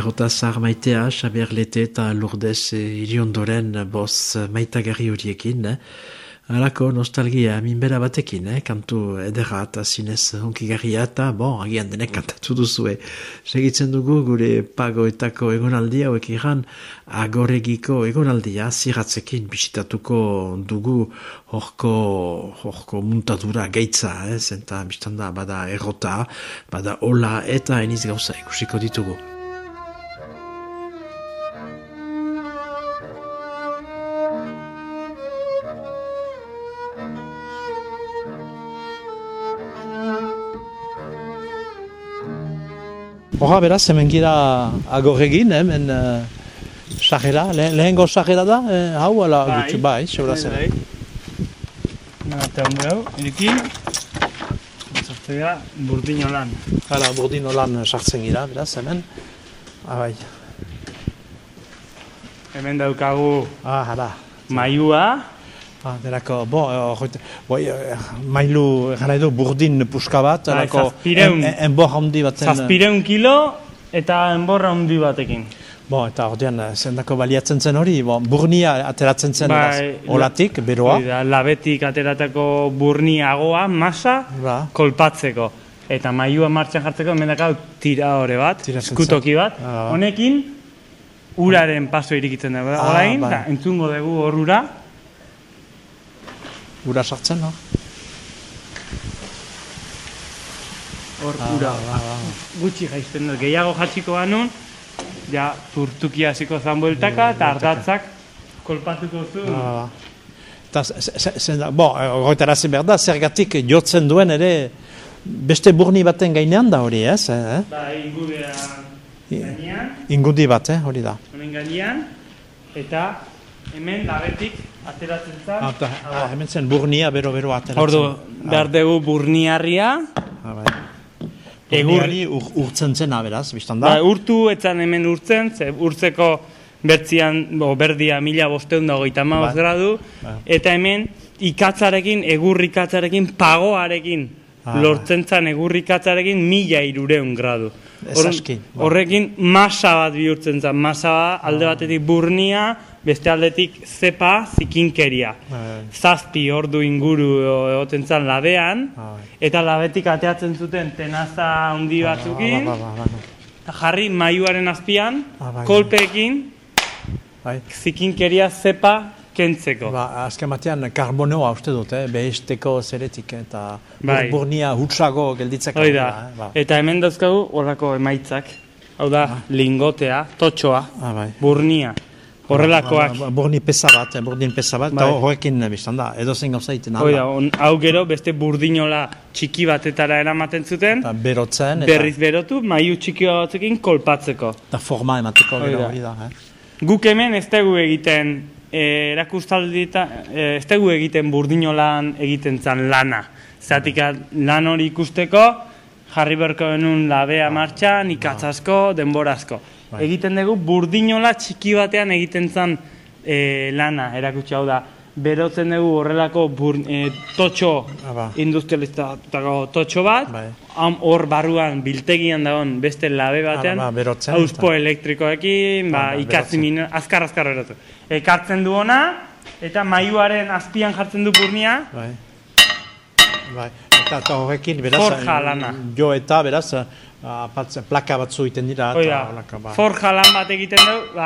Errota zahar maitea, Xaber Lete eta Lourdes Iriondoren boz maitagarri horiekin. Eh? Alako nostalgia minbera batekin, eh? kantu edera eta zinez hunkigarria eta, bon, agian denek kantatu duzue. Segitzen dugu gure pagoetako egonaldia, hauek iran agoregiko egonaldia ziratzekin bisitatuko dugu horko, horko muntadura gaitza, eh? zenta biztanda bada errota, bada ola eta eniz gauza ikusiko ditugu. Horra beraz, hemen gira agorregin, hemen uh, sajera, le, lehengo sajera da, eh, hau, ala,
Bai.
gutxi, bai, segura zen.
Bai. Eta hunde hau, ireki. Zortzea, burdino lan.
Hala, burdin lan sartzen gira, beraz, hemen. Ah, bai,
Hemen daukagu
ah, hala.
mailua,
Ah, delako, bo, hori, boi, eh, mailu, gana edo, burdin puska bat,
Bai,
delako,
zazpireun.
en- en- enbor handi baten.
zazpireun kilo eta enborra handi batekin.
Bo, eta ordean, eh, zendako baliatzen zen hori, bo, burnia ateratzen zen
Bai,
eraz, olatik, beroa.
Hori da, labetik ateratako burniagoa, masa,
Ba.
kolpatzeko. Eta mailua martxan jartzeko, hemen dakau tira hore bat, eskutoki bat.
Ah, ba.
Honekin, uraren paso irikitzen dugu.
Ah,
Orain, eta entzungo dugu hor ura.
Sartzen, no?
Hor
Ah,
ura.
ba, ba, ba.
Gutxi jaizten dut, gehiago jatziko banun, ja, turtuki hasiko zan bueltaka, eta ardatzak kolpatuko zu.
Ah, Eta, ze- ze- ze- da- bo, horretarazi behar da, zergatik jotzen duen ere, beste burni baten gainean da hori, ez? Eh?
Ba, ingurean gainean,
Ingudi bat, eh? hori da.
honen gainean, eta hemen labetik ateratzen zan.
Ah, eta, ah, hemen zen burnia bero-bero ateratzen.
Ordu, behar dugu burniarria,
Ah, bai. Burniari ur, urtzen zena, beraz, biztan da?
ba, urtu etzan hemen urtzen, ze urtzeko bertzian, bo, berdia mila bosteun da hogeita hamabost
Bai.
gradu,
Bai.
eta hemen ikatzarekin, egur ikatzarekin, pagoarekin,
Ah,
lortzen zan egur ikatzarekin mila irureun gradu.
Bai.
Horrekin masa bat bihurtzen zen, masa bat alde batetik burnia, beste aldetik zepa zikinkeria.
Bai.
Zazpi ordu inguru egoten zen labean,
Ah, bai.
eta labetik ateatzen zuten tenaza handi batzukin,
Ba, ba, ba, ba,
eta jarri maiuaren azpian,
Ah, bai.
kolpeekin,
bai.
zikinkeria zepa kentzeko.
Ba, azken batean, karbonoa uste dut, eh? behesteko zeretik, eta
Bai.
bur- burnia hutsago gelditzeko.
Hoi da,
eh? ba.
eta hemen dauzkagu horrako emaitzak. Hau da, lingotea, totxoa,
Ah, bai.
burnia, horrelakoak.
Ba, ba, Burni pesa bat, eh, burdin pesa bat, eta
Bai.
horrekin eh, biztan da, edo zen gauza egiten
Hoi da, on- hau gero beste burdinola txiki batetara eramaten zuten,
Eta berotzen, eta,
berriz berotu, maiu txiki batzukin kolpatzeko.
eta forma emateko gero hori da. Eh?
Guk hemen ez dugu egiten eh, erakustaldita, ez dugu egiten burdinolan egiten zan lana. Zatik lan hori ikusteko, jarri berko genuen labea martxan, ikatzasko, denborazko.
Bai.
Egiten dugu burdinola txiki batean egiten zan eh, lana, erakutsi hau da. Berotzen dugu horrelako bur, eh, totxo
Ah, ba.
industrializatutako totxo bat,
Bai.
hor barruan biltegian dagoen beste labe batean,
ba, berotzen,
auspo
eta-
elektrikoekin, ba,
ba,
ikatzi
berotzen.
min, azkar azkar berotu. Ekartzen du ona, eta maiuaren azpian jartzen du burnia,
Bai. Bai. Eta, eta horrekin, beraz,
Forja
eh,
lana.
jo eta, beraz, eh, apatze- plaka batzu iten dira.
hoi
eta ba.
forja lan bat egiten du, ba,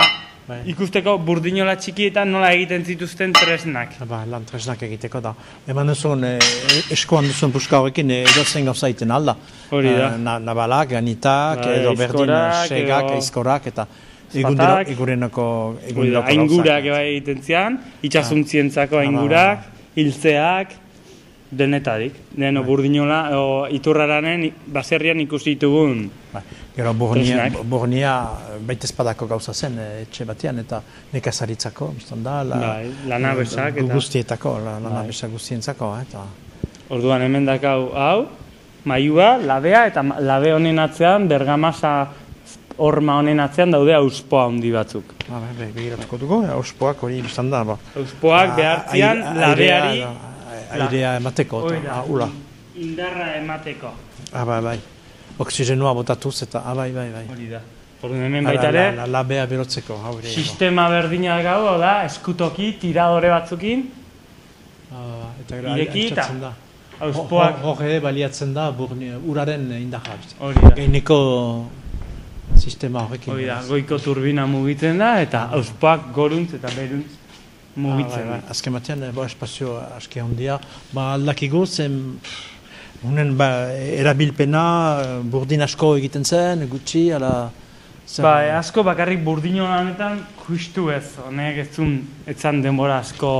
Bai.
ikusteko burdinola txikietan nola egiten zituzten tresnak.
Ba, lan tresnak egiteko da. Eman duzun, eh, eskoan duzun puska horrekin, eh, edozen gauza egiten alda.
Hori da.
Eh, na, nabalak, ganitak,
Bai,
edo berdin segak, aizkorak, eta egurenoko
Hoi da,
eguneroko
aingurak bai egiten zian, itxasuntzientzako
Ah, ba,
aingurak, hiltzeak, denetarik. Deno burdinola, o, iturraranen baserrian ikusi ditugun.
Bai. Gero burnia, burnia baita espadako gauza zen eh, etxe batean, eta nekazaritzako, biztan da, la,
Bai, lanabesak
gu-
eta-
guztietako, la,
Bai.
lanabesak guztientzako, eh, eta...
Orduan hemen dakau hau, maiua, labea, eta labe honen atzean, bergamasa horma honen atzean daude auspoa handi batzuk.
Ba, bai, bai, begiratuko dugu, auspoak hori biztan da, ba.
Auspoak behartzian
Aire-
labeari
airea- airea emateko, eta, ula.
indarra emateko.
Ah, bai, bai. Oxigenua botatuz eta, ah, bai, bai, bai.
Hori da. Orduan hemen baita
la-
ere,
la- la- Labea berotzeko, hau ere.
sistema berdina gau, da, eskutoki, tiradore batzukin,
Ah, eta gero,
ireki eta
da.
auspoak,
Hor ere baliatzen da burni, uraren indarra.
hori da.
Gaineko sistema horrekin.
Hori da, goiko turbina mugitzen da, eta auspoak goruntz eta beruntz
Ah,
mugitzen
bai, bai.
da.
Azken batean, bo, espazio aski handia, ba, aldakigu zen, unen, ba, erabilpena, burdin asko egiten zen, gutxi, ala... zer-
Ba, e, asko bakarrik burdino lanetan justu ez, honek ez zun, etzan denbora asko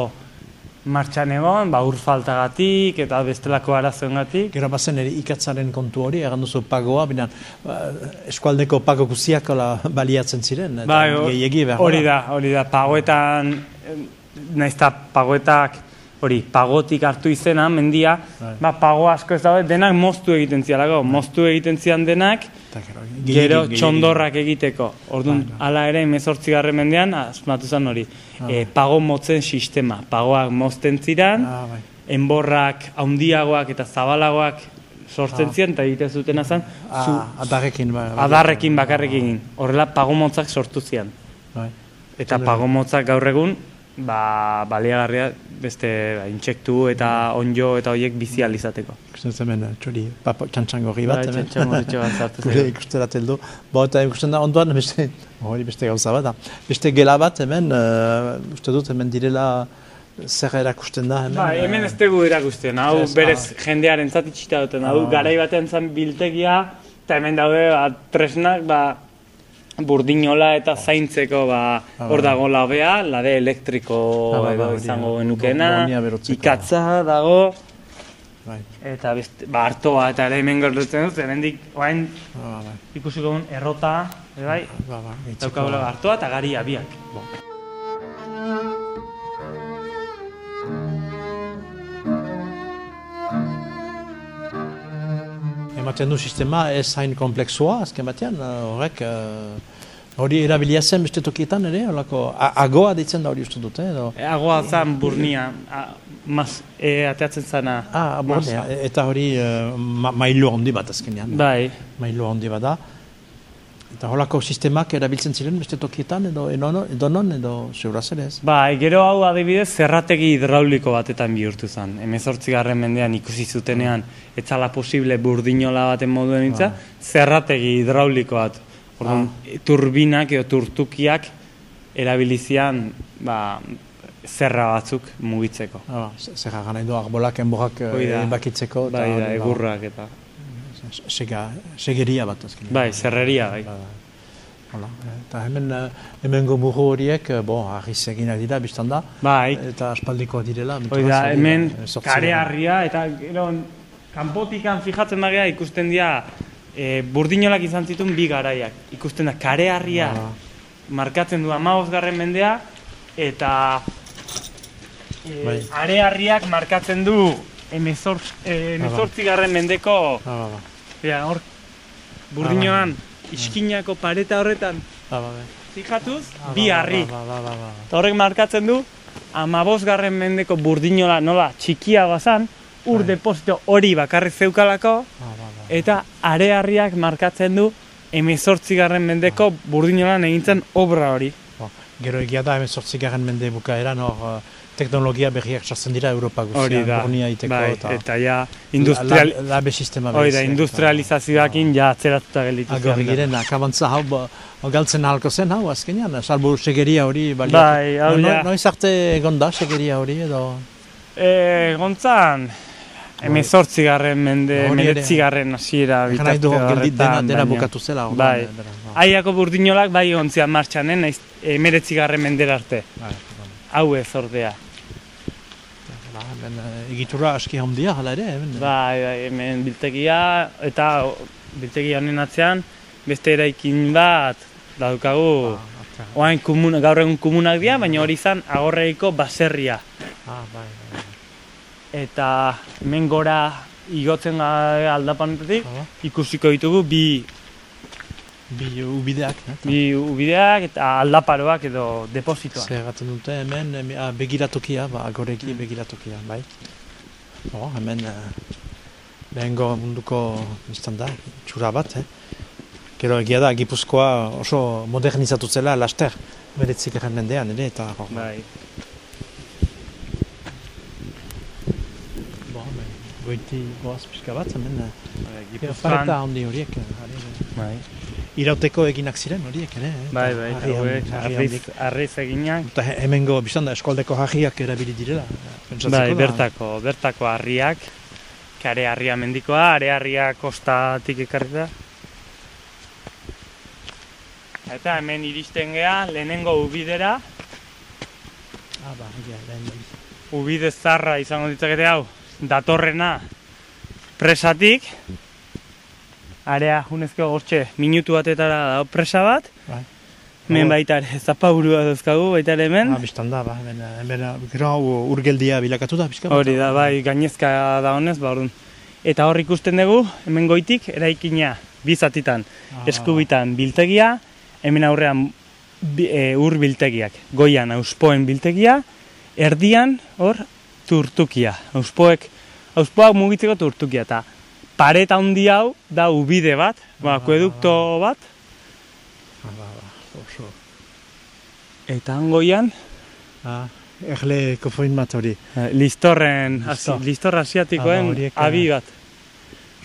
martxan egon, ba, ur faltagatik eta bestelako arazoengatik.
Gero bazen ere ikatzaren kontu hori, egan duzu pagoa, binan, ba, eskualdeko pago guziak baliatzen ziren, eta
Bai, ho-
gehiegi behar
hori da, hori da, pagoetan, naiz eta pagoetak, hori, pagotik hartu izena, mendia,
Bai.
ba, pago asko ez daude, denak moztu egiten zialako, moztu egiten zian denak,
gero,
Gero txondorrak egiteko. Orduan,
Bai,
hala ere, 18 mendean, asmatu zen hori. E, pago motzen sistema. Pagoak mozten ziran,
Ah, bai.
enborrak handiagoak eta zabalagoak sortzen ziren, eta egiten zutena zen, zu,
Ah, adarrekin, ba.
adarrekin bakarrekin. Horrela pagomotzak sortu.
Bai.
Eta pagomotzak gaur egun, ba, baliagarria beste ba, intsektu eta onjo eta horiek bizi ahal izateko.
Ikusten zemen, txori, papo, txantxangorri bat.
Bai, bat sartu (laughs)
Gure
zaigu.
ikusterat heldu. Bo, eta ikusten da ondoan beste, hori beste gauza bat da. Beste gela bat hemen, uh, uste dut hemen direla zer erakusten da hemen.
Ba, hemen ez dugu erakusten, hau
Ez,
berez jendearen zat itxita duten, hau
Ah.
garai batean zen biltegia, eta hemen daude ba, tresnak, ba, burdinola eta zaintzeko, ba, hor dago labea, lade elektriko
Ah, ba,
edo
ba, hori,
izango
ah. berotzeko.
ikatza dago,
Bai.
eta beste, ba, hartoa eta ere hemen gertatzen dut, hemendik orain
Ba, ba,
ikusiko errota, bai,
ba, ba,
hartoa eta garia biak.
Ematen du sistema ez hain komplexua, azken batean, eh, horrek, eh, hori erabilia zen beste tokietan ere, holako, a- agoa deitzen da hori uste dute, edo?
Agoa zan burnia, a, mas, e, ateatzen zana.
Ah,
masa.
eta hori uh, ma, mailu handi bat azkenean.
Bai,
Mailu handi bat da. Eta holako sistemak erabiltzen ziren beste tokietan, edo edo, edo non, edo ere ez.
Bai, gero hau adibidez zerrategi hidrauliko batetan bihurtu zen. Hemezortzigarren mendean ikusi zutenean, etzala posible burdinola baten moduen itza, zerrategi hidrauliko bat. Orduan, turbinak edo turtukiak erabilizian ba, zerra batzuk mugitzeko.
Ah, ze- zer gara nahi du, arbolak, enborrak
Hoi da.
bakitzeko.
Bai, da, egurrak eta...
Sega, segeria bat azkenean.
Bai, zerreria, bai.
Hola. Eta hemen, eh, hemengo murru horiek, eh, bo, argiz eginak dira, biztan da.
Bai,
Eta aspaldikoa direla.
hoi da, hemen
eh,
kareharria eta gero kanpotikan fijatzen da ikusten dira e, burdinolak izan zituen bi garaiak. Ikusten da kareharria
Ah.
markatzen du 15garren mendea eta e,
Bai.
areharriak markatzen du emezortz, emezortzigarren mendeko
ba, ba.
Ja, hor burdinoan iskinako pareta horretan
Ah, ba, ba.
fijatuz
Ah,
bi
ba,
harri.
Ba, ba, ba, ba, ba.
Eta horrek markatzen du, amabosgarren mendeko burdinola nola txikiagoa zan, ur deposito hori bakarrik zeukalako,
ba, ba.
eta areharriak markatzen du emezortzigarren mendeko burdinolan egintzen obra hori.
Gero egia da, hemen sortzigaren mende bukaeran, hor, teknologia berriak sartzen dira Europa guztian,
Hori da,
burnia iteko,
bai,
eta,
eta ja, industrial,
la, labe sistema
hori da,
bereziak,
industrializazioakin ja atzeratuta gelditu
eta- Agorri giren, akabantza hau, hau galtzen ahalko zen, hau, azkenean, salbu segeria hori, baliatu.
Bai, hau
No-
ja.
Noiz arte egon da, segeria hori, edo...
E, gontzan, mende,
ere.
emeretzigarren hasiera
Egan nahi du,
bitarte
geldi dena,
horretan,
dena
baina-
bukatu zela,
Bai.
eh, bera, ba.
Aiako burdinolak bai ontzian martxan, eh, naiz emeretzigarren mendera arte.
Bai,
Hau ez ordea.
Ba, hemen, eh, egitura aski handia, hala ere, hemen.
Bai, bai, hemen biltegia eta biltegia honen atzean beste eraikin bat daukagu.
Ah,
Oain komuna, gaur egun komunak dira, baina hori izan agorreiko baserria.
Ah, bai, bai.
Eta hemen gora igotzen aldapanetik
Ah,
ikusiko ditugu bi,
Bi ubideak,
bi ubideak eta aldaparoak edo depositoak.
Zer gaten dute hemen, em, ah, begiratokia, ba, agoreki
Mm.
begiratokia, bai. Oh, hemen, eh, behengo munduko biztan da, txura bat, eh? Gero egia da, Gipuzkoa oso modernizatu zela, laster, beretzik egen mendean, ere, eta hor,
Bai.
bo, hemen, goiti goaz pixka bat, hemen, eh,
Bai,
handi horiek, eh,
Bai,
irauteko eginak ziren horiek, ere, eh?
bai, bai, hauek
handi- harri
arriz,
handik.
arriz eginak.
Eta he- hemengo biztan da, eskoldeko harriak erabili direla.
Bai,
da.
bertako, bertako harriak, kare harria mendikoa, are harria kostatik ekarri da. Eta hemen iristen gea, lehenengo ubidera,
Ah, ba, lehen,
ubide zarra izango ditzakete hau, datorrena presatik, area junezko gortxe minutu batetara dago presa bat,
bai.
hemen baita ere zapaburua dauzkagu, baita ere hemen,
Ah, biztan da, ba, hemen, hemen, gero hau urgeldia bilakatu da, bizka.
Hori da, bai, gainezka da honez, ba, orduan. Eta hor ikusten dugu, hemen goitik, eraikina, bizatitan,
Ah.
eskubitan biltegia, hemen aurrean bi, e, ur biltegiak, goian auspoen biltegia, erdian, hor, turtukia, auspoek, auspoak mugitzeko turtukia, eta paret handi hau da ubide bat, ba, akuedukto bat,
Ah, ba, ba, oso.
eta hangoian,
Ah, erle kofoin bat hori.
eh, listorren,
Listor.
asi, listor asiatikoen
Ah, ba,
abi
eh,
bat.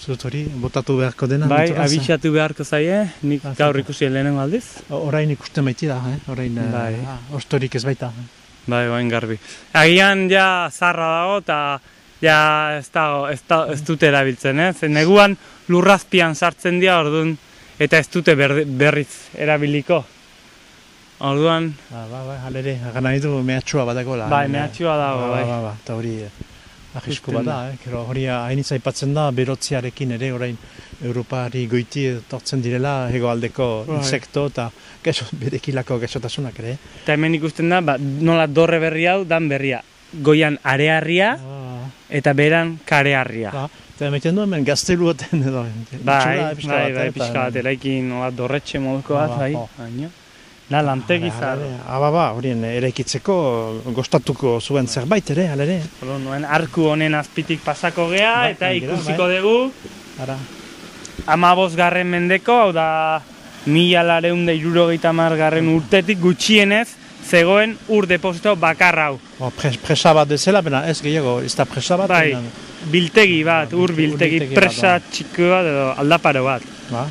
Dut hori, botatu beharko dena.
Bai, abixatu beharko zaie, nik
Ah,
gaur ikusi lehenengo aldiz.
Orain ikusten baiti da, eh? Orain, eh,
Bai.
ah, ostorik ez baita.
Bai, bain garbi. Agian ja zarra dago eta ja ez, dago, ez, da, ez dute erabiltzen, ez? Ze neguan lurrazpian sartzen dira orduan eta ez dute berri- berriz erabiliko. Orduan,
Ba, ba, ba, halere, gana nahi du mehatxua badagoela.
bai,
eh?
mehatxua dago,
Ba,
bai.
ba, ba, eta hori eh, ahisko
Ikusten
bada, eh? Gero hori hainitz aipatzen da, berotziarekin ere orain Europari goiti etortzen direla hegoaldeko
Bai.
insekto eta gaixo, berekilako gaixotasunak ere.
Eta hemen ikusten da, ba, nola dorre berri hau dan berria. Goian arearria
Ah,
eta beran karearria.
ba, eta du hemen gazteluoten edo. (laughs)
Bai, bai, bai, pixka bat, eraikin nola dorretxe moduko bat,
Ah,
bai. Baina, da, lantegi zar.
hala, Ah, ba, ba, horien eraikitzeko gostatuko zuen zerbait ere, halere.
Orduan, nuen arku honen azpitik pasako gea,
Bai,
eta
bai,
ikusiko dugu,
Ara,
amabos garren mendeko, hau da, mila lareun da irurogeita garren urtetik gutxienez, zegoen ur deposito bakar hau.
o, pres, presa bat dezela, bena ez gehiago, ez da presa bat.
Bai, biltegi bat, ur
Ur
biltegi,
biltegi bat,
presa
bai.
txiko bat edo aldaparo bat,
Ba,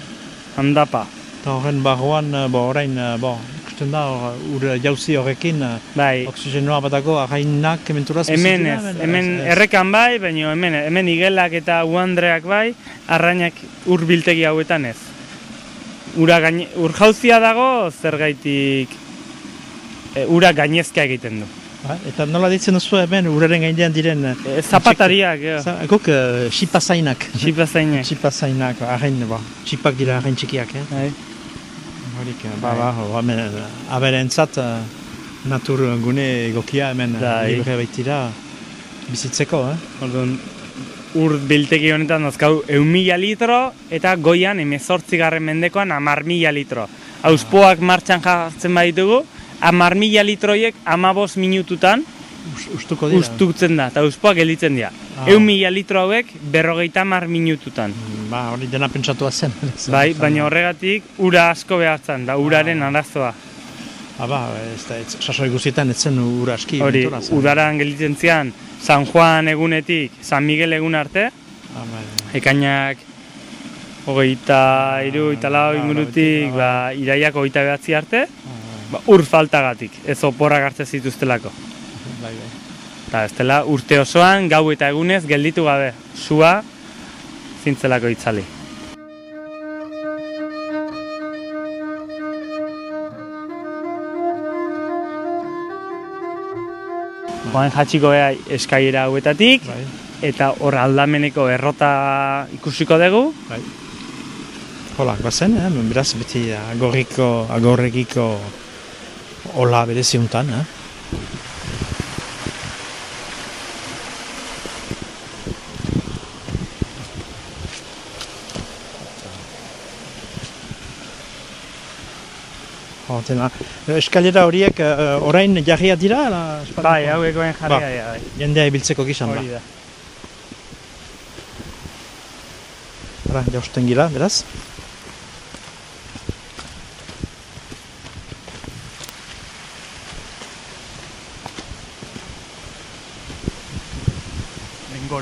handapa.
Eta horren barruan, eh, bo, orain, eh, bo, ikusten da, hor, ur jauzi horrekin, eh,
Bai,
oksigenoa batako arrainak ementuraz
hemen ez, hemen errekan bai, baina hemen, hemen igelak eta uandreak bai, arrainak ur biltegi hauetan ez. Ura gaine, ur jauzia dago, zergaitik e, ura gainezka egiten du.
Ba, eta nola ditzen duzu hemen uraren gainean diren... eh,
E, zapatariak, jo.
za- Guk uh, xipazainak.
Txipazainak.
Xipazainak, (laughs) arrain, bo, txipak dira arrain txikiak, eh?
Bai.
Horik, ba, ba, ho, hemen, eh, aberentzat, natur gune egokia hemen eh,
Bai.
libre baitira bizitzeko, eh?
Orduan, ur biltegi honetan dazkau eun litro eta goian emezortzi garren mendekoan amar mila litro. Auspoak martxan jartzen baditugu, amar mila litroiek amabos minututan
Us, ustuko dira.
ustutzen da, eta auspoak gelditzen dira.
Ah.
Eun mila litro hauek berrogeita amar minututan.
Ba, hori dena pentsatua zen. (laughs)
Bai, baina horregatik ura asko behartzen da, uraren arazoa.
Ah, ba, ez da, ez, sasoi guztietan ez zen ura aski.
Hori, udaran gelditzen zian, San Juan egunetik, San Miguel egun arte,
Ah, bai, bai.
ekainak hogeita iru, eta lau
Ah,
ingurutik, ba, iraiak hogeita behatzi arte,
Ah,
ba, ur faltagatik, ez oporrak hartzen zituztelako.
bai, bai.
Eta ez dela urte osoan, gau eta egunez, gelditu gabe, sua zintzelako itzali. Joan jatxiko beha eskaiera hauetatik,
Bai,
eta hor aldameneko errota ikusiko dugu.
bai. Hola, bazen, eh? beraz beti agorriko, agorrekiko hola berezi untan, eh? Hotena, eskalera horiek eh, orain jarria dira? espaldiko?
Bai, hauekoen jarria,
Ba.
ja, bai.
Jendea ibiltzeko gizan
Hori
da.
da.
Ara, jausten gira, beraz.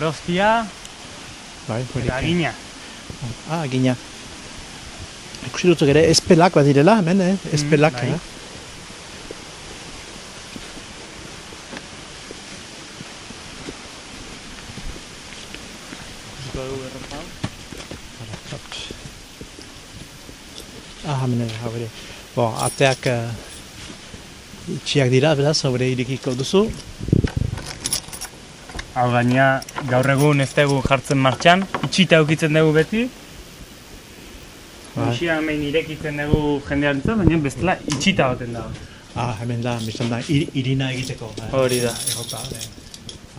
Den gorostia
Bai,
eta gina.
Ah, gina. Ikusi dut ere, espelak badirela, hemen, eh? Espelak,
bai.
eh? Ah, hemen, hau ere. Bo, ateak uh, itxiak dira, beraz, hau ere irikiko duzu.
Hau gaina gaur egun ez dugu jartzen martxan, itxita eukitzen dugu beti.
Bai.
Bai. hemen irekitzen dugu jendearentzat, baina bestela itxita baten dago.
Ah, hemen da, biztan da, ir, irina egiteko. eh,
Hori da.
Errota, eh.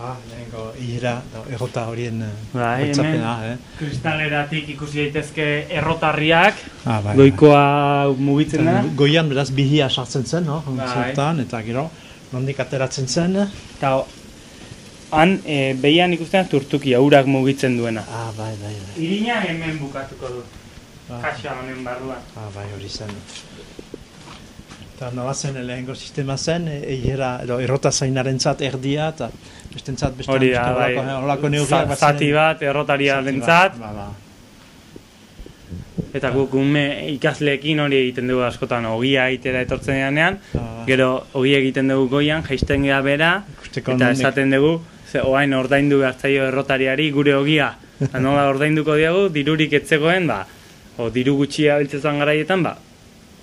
Ah, lehenko, ihera, no, errota horien eh,
Bai,
baitzapena, eh?
Kristaleratik ikusi daitezke errotarriak,
Ah, bai,
goikoa mugitzen da.
bai. Goian beraz bihia sartzen zen, no?
Bai.
Zertan, eta gero, nondik ateratzen zen.
Eta han e, behian ikusten turtukia, urak mugitzen duena.
Ah, bai, bai, bai.
Irina hemen bukatuko du,
Ah.
kaxa honen barruan.
Ah, bai, hori zen. Eta nola zen lehengo sistema zen, e, eiera, edo errota zainaren zat erdia, eta bestentzat beste
Hori da, bai,
neurriak
Za-
bat
zati bat errotaria dentzat,
Ba, ba.
eta guk ume ikasleekin hori egiten dugu askotan, ogia egitera etortzen denean,
Ah.
gero ogia egiten dugu goian, jaisten gea bera, eta esaten dugu, ze oain ordaindu behar errotariari gure ogia. Nola ordainduko diagu, dirurik etzegoen, ba, o diru gutxia biltzetan garaietan, ba,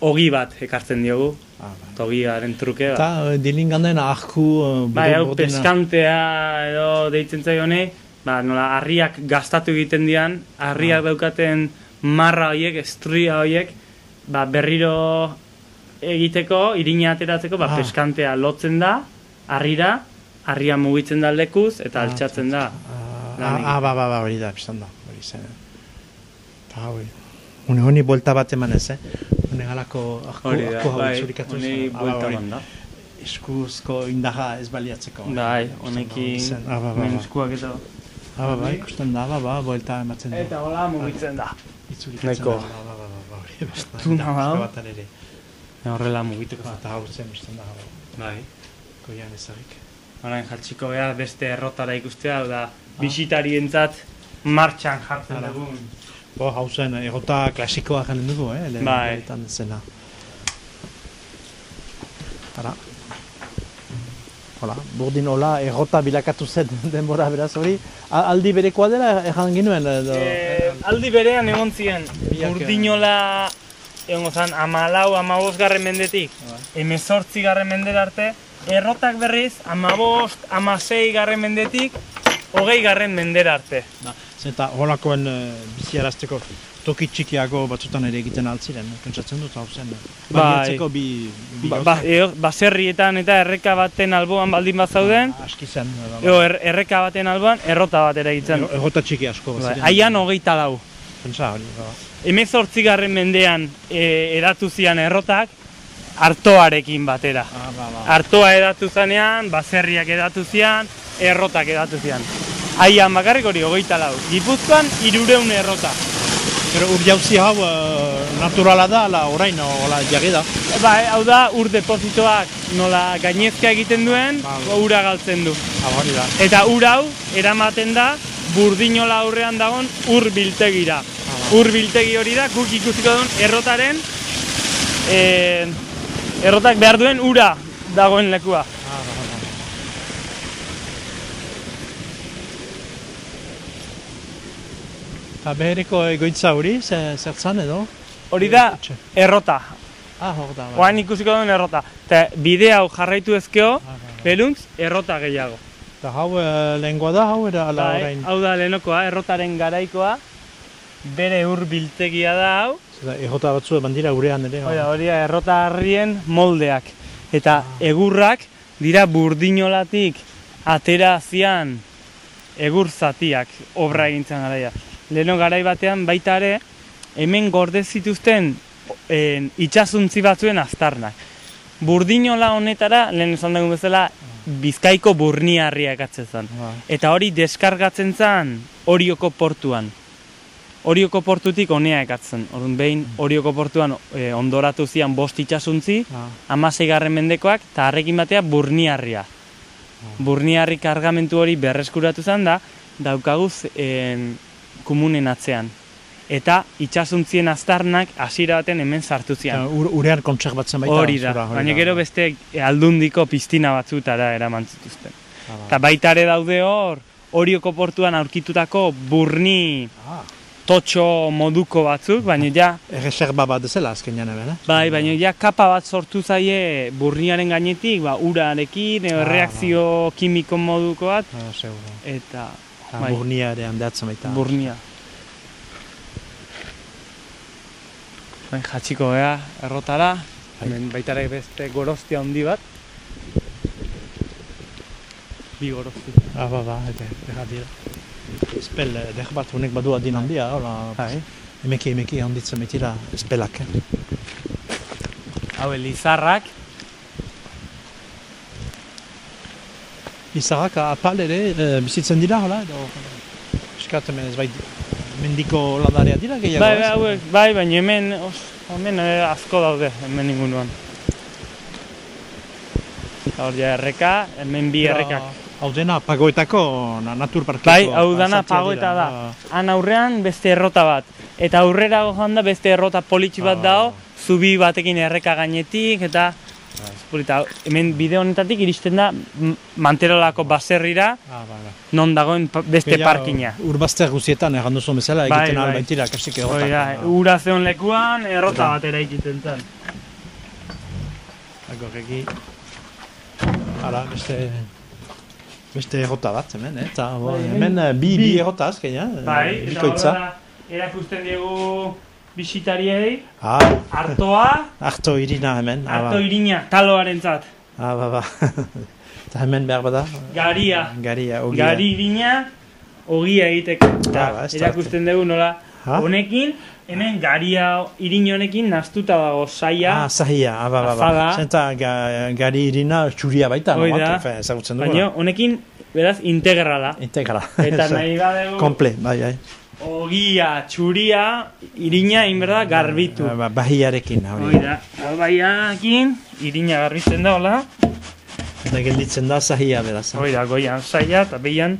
ogi bat ekartzen diogu,
Ah,
ogiaren truke, ba.
Eta eh, dilingan ahku... eh,
Bai, hau peskantea edo deitzen zaio honi, ba, nola, harriak gastatu egiten dian, harriak daukaten marra horiek, estria horiek, ba, berriro egiteko, irina ateratzeko, ba,
Ah.
peskantea lotzen da, harrira, harria mugitzen da lekuz, eta
Ah,
altxatzen da.
Ah,
Lanik.
ah, ba, ba, ba, hori da, biztan da, hori zen. Eta hori. Une honi buelta bat eman ez, eh? Une galako
da,
ahku hau
bai,
zurikatu zen. Ah, ba,
buelta
hori.
eman da.
Eskuzko indaja ez baliatzeko.
Bai,
da,
honekin.
Ah, ba, ba, ba.
eta...
Ah, ba, ba, ikusten da, ba, ba, buelta ematen du.
Eta hola mugitzen da.
Itzulikatzen
nahiko.
da, ba, ba, ba, ba, ba, hori bestan.
Tuna
da, ere.
Horrela mugituko.
Ba, Eta hau zen, biztan da, hau,
Bai.
goian ezagik.
Orain jartxiko beha beste errotara ikustea, da, bisitarientzat martxan jartzen dugun.
Bo, hau zen, erota klasikoa jalen dugu, eh? lehen
Bai.
zena. Hala. Hola, burdin hola, errota bilakatu zen (laughs) denbora beraz hori. Aldi berekoa dela erran ginuen edo...
Eh, aldi berean egon ziren,
Biak,
urdinola egon zan, amalau, amabos garren mendetik,
Bai.
emezortzi garren mendera arte, errotak berriz, amabost, amasei garren mendetik, hogei garren mendera arte.
Ba, zen eta holakoen uh, biziarazteko toki txikiago batzutan ere egiten altziren, pentsatzen dut hau zen.
Bai.
Baliatzeko bi, bi
Ba, ba, eo, baserrietan eta erreka baten alboan baldin bat zauden,
Ah, Aski zen. ba, ba.
eo, er, erreka baten alboan, errota bat ere egiten.
Ero- Errota txiki asko.
Bai. Haian hogeita lau.
Pentsa hori, ba.
Hemezortzigarren mendean e, eratu zian errotak, artoarekin batera.
Ah, ba, ba.
Artoa edatu zanean, baserriak edatu zian, errotak edatu zian. Haian bakarrik hori hogeita lau. Gipuzkoan irureun errota.
Pero ur jauzi hau eh, naturala da, ala orain, hola jarri da.
Ba, hau da, ur depositoak nola gainezka egiten duen,
Ba, ba.
ura galtzen du.
Ah, hori da.
Eta ur hau, eramaten da, burdinola aurrean dagon ur biltegira. Ur biltegi hori da, guk ikusiko duen errotaren, e, errotak behar duen ura dagoen lekua.
Eta behereko egoitza hori, ze- zertzan edo?
Hori da, errota.
Ah, hor da.
Oain ikusiko duen errota. Eta bide hau jarraitu ezkeo,
Ah,
beluntz, errota gehiago.
Eta hau eh, lehengoa da, hau era ala
Bai,
orain.
hau da lehenokoa, errotaren garaikoa, bere ur biltegia da hau,
Errota batzu bandira gurean ere.
Hori hori errota harrien moldeak. Eta egurrak dira burdinolatik atera zian egur zatiak obra egintzen garaia. Leheno garai batean baita ere, hemen gorde zituzten en, itxasuntzi batzuen aztarnak. Burdinola honetara, lehen esan dugun bezala, bizkaiko burniarria ekatzen zen.
Ba.
Eta hori deskargatzen zen Orioko portuan. Orioko portutik honea ekatzen. Orduan behin Orioko portuan e, ondoratu zian bost itxasuntzi,
Ah,
amasei garren mendekoak, eta harrekin batea burniarria. Burniarri kargamentu hori berreskuratu zen da, daukaguz en, kumunen atzean. Eta itxasuntzien aztarnak hasiera baten hemen sartu zian.
ur, urean kontserbatzen baita.
Hori da, baina gero beste aldundiko piztina batzutara eraman zituzten.
Ah, ba.
Eta baita ere daude hor, Orioko portuan aurkitutako burni
Ah,
totxo moduko batzuk, baina ja,
erreserba bat dezela azkenean hemen, eh?
bai, baina ja kapa bat sortu zaie burniaren gainetik, ba, urarekin,
Ah,
erreakzio kimiko moduko bat,
Ah, seguro.
eta
Ah,
Bai.
burnia ere handeatzen baita.
burnia. Bai, jatxiko gea, errotara, hemen baita ere beste gorostia handi bat. Bi gorostia.
Ah, ba, ba, eta dira. Espel, eh, deh bat honek badu adin handia, hola,
Bai.
emeki emeki handitzen baitira espelak, eh?
Hau, elizarrak.
izarrak apal ere e, bizitzen dira, hola, edo... Eskat, hemen ez bai, mendiko landarea dira gehiago,
Bai, bai, hauek, bai, baina hemen, os, hemen eh, asko daude, hemen inguruan. Eta Hor ja erreka, hemen bi errekak.
Hau dena, pagoetako, na, naturparkeko...
Bai, hau dana pagoeta da. Han aurrean beste errota bat. Eta aurrera joan da beste errota politxi bat
Ah.
dao, zubi batekin erreka gainetik, eta polita, hemen bide honetatik iristen da manterolako baserrira,
Ah, bai, bai.
non dagoen beste
Gehiago,
parkina.
Urbazter guzietan, erran duzu bezala,
Bai,
egiten ahal
bai.
baitira, kasik egotak.
Hoi da, ura zeon lekuan, errota bat eraikiten zen.
Agorregi... Hala, beste... Beste errota bat, hemen, eh? Eta, bo,
Bai,
hemen, eh, bi, bi errota azken, ja?
Bai, eta
Bikoitza.
horrela erakusten diegu bisitariei,
Ah,
artoa, (laughs)
harto irina hemen. ah,
arto
ba.
irina, taloaren zat,
Ah, ba, ba. (laughs) Eta hemen behar bada,
garia,
garia, ogia.
gari irina, ogia egiteko. Eta
Ah, ba,
erakusten dugu nola, honekin, hemen garia irin honekin naztuta dago saia,
Ah, zahia, ah, ba, ba, ba. Zenta, ga, gari irina txuria baita, no? ezagutzen dugu.
baina honekin, beraz, integrala.
Integra.
Eta (laughs) nahi badegu,
Komple, bai, bai.
ogia, txuria, irina, inberda, garbitu.
Ba, ba, bahiarekin, hori.
Hoi da, albaiakin, irina garbitzen da, hola.
Eta gelditzen da zahia, beraz.
Hoi da, goian saia eta behian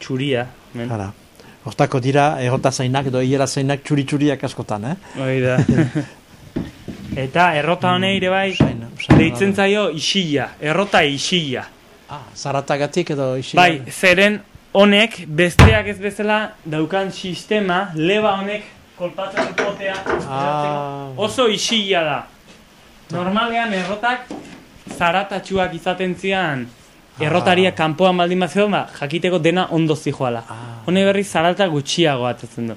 txuria. Men.
Hala. Hortako dira, errota zainak edo hiera zainak txuri-txuriak askotan, eh?
Hoi da. (laughs) eta errota honei ere bai, deitzen zaio isila, errota isila.
Ah, zaratagatik edo isi.
Bai, zeren honek besteak ez bezala daukan sistema, leba honek kolpatzen potea
Ah.
oso isila da. Normalean errotak zaratatxuak izaten zian errotaria kanpoan baldin bat zegoen, ba, jakiteko dena ondo zijoala.
Ah.
Hone berri zarata gutxiago atetzen du.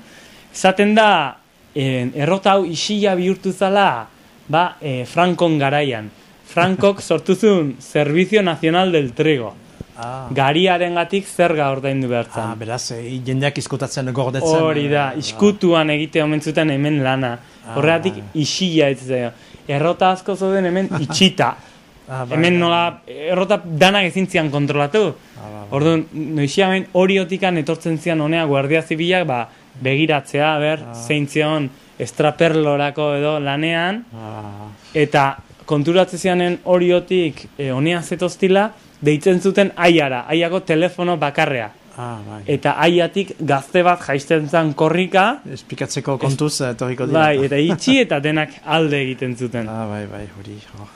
Esaten da, eh, errota hau isila bihurtu zala, ba, eh, Frankon garaian. Frankok (laughs) sortu zuen Servizio Nacional del Trigo.
Ah.
Gariaren gatik zerga ordaindu behar
Ah,
zen.
beraz, eh, jendeak izkutatzen gordetzen.
Hori da,
eh,
iskutuan egite omen zuten hemen lana.
Ah,
Horregatik isila ez. Errota asko zoden hemen itxita. (laughs)
Ah, bai,
hemen
bai.
nola, errota danak ezin zian kontrolatu.
Ah, bai, bai.
Orduan, noixia hemen oriotikan etortzen zian honea guardia zibilak, ba, begiratzea, ber, zein zion estraperlorako edo lanean,
Ah,
eta konturatze zianen oriotik e, honea zetoztila, deitzen zuten aiara, aiako telefono bakarrea.
ah, bai.
Eta aiatik gazte bat jaisten zen korrika,
Esplikatzeko kontuz, eh, etorriko dira.
bai, eta itxi (laughs) eta denak alde egiten zuten.
Ah, bai, bai, hori. Oh.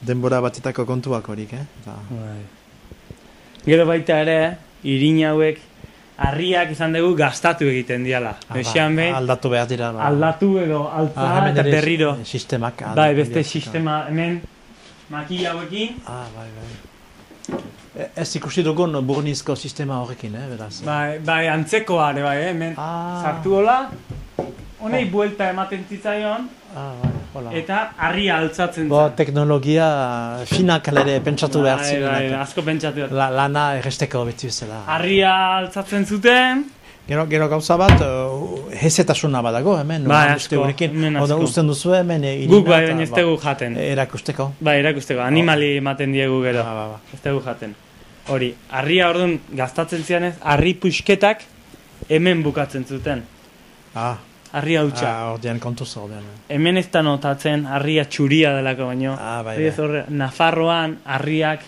Denbora batetako kontuak horik, eh? Eta,
Bai. Gero baita ere, irin hauek, harriak izan dugu gastatu egiten diala.
ah,
Bexean
bai,
behin,
aldatu behar dira. Ba.
aldatu edo altza
Ah,
eta berriro.
Sistemak.
Bai, beste sistema hemen makila hauekin.
Ah, bai, bai. E- Ez ikusi dugun burnizko sistema horrekin, eh, beraz.
Bai, bai, antzekoa ere bai, eh, hemen.
Ah.
Sartu hola, honei buelta ematen zitzaion,
Ah, bai, hola.
eta harria altzatzen
Bo,
zen.
teknologia finak ere pentsatu behar
Bai, bai,
zirenak.
asko pentsatu. dut.
La, lana erresteko beti bezala.
Harria altzatzen zuten,
Gero, gero gauza bat, uh, hezetasuna badago hemen. Uhan
asko, hemen asko.
usten duzu hemen e,
guk bai,
eta,
baina ez
ba,
dugu jaten.
Erakusteko.
Bai, erakusteko, animali ematen diegu gero.
Ba, ba, ba.
Ez dugu jaten. Hori, harria orduan gastatzen zianez, harri puxketak hemen bukatzen zuten.
Ah,
Harri hautsa.
ah, ordean kontuz ordean.
Hemen ez da notatzen harria txuria delako baino.
Ah, bai, bai.
horre, Nafarroan harriak,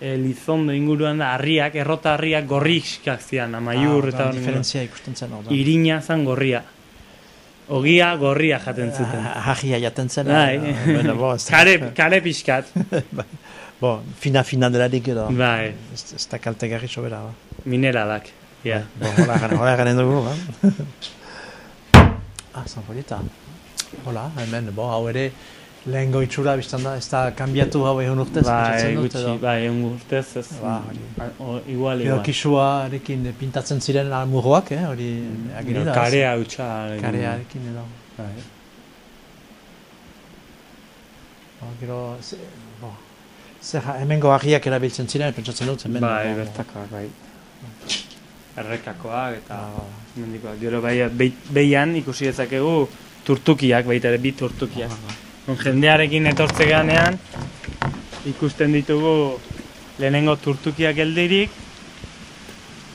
e, lizondo inguruan da, harriak, errota harriak gorrixkak zian, amaiur
ah,
eta hori.
diferentzia ikusten zen ordean.
Irina zan gorria. Ogia gorria jaten zuten.
Ah, Ahia jaten zen.
Bai.
eh, bo,
Kare, kare pixkat.
Bo, fina fina delarik gero.
Bai,
Ez, da kaltegarri sobera. Ba.
mineralak. Ja.
Bo, hola garen, hola garen dugu, ba. Ah, San Polita. Hola, hemen, bo, hau ere, lehen goitxura biztan da, ez da kanbiatu hau egun urtez. Dut,
gutxi,
edo.
bai, egun urtez ez.
Ba, hori.
O, igual, igual.
kisuarekin pintatzen ziren almurroak, eh, hori agiri da. ez?
Karea hautsa.
Karearekin edo.
Bai.
Bo, gero, ze, bo, zer, hemengo agiak erabiltzen ziren, pentsatzen dut, hemen.
Bai,
bo,
bertakoak, bai. Errekakoak eta
Ba, ba.
mendikoak. Gero bai, bei- behian ikusi dezakegu turtukiak, baita ere bi turtukiak.
Ba.
On jendearekin etortze ganean ikusten ditugu lehenengo turtukiak geldirik,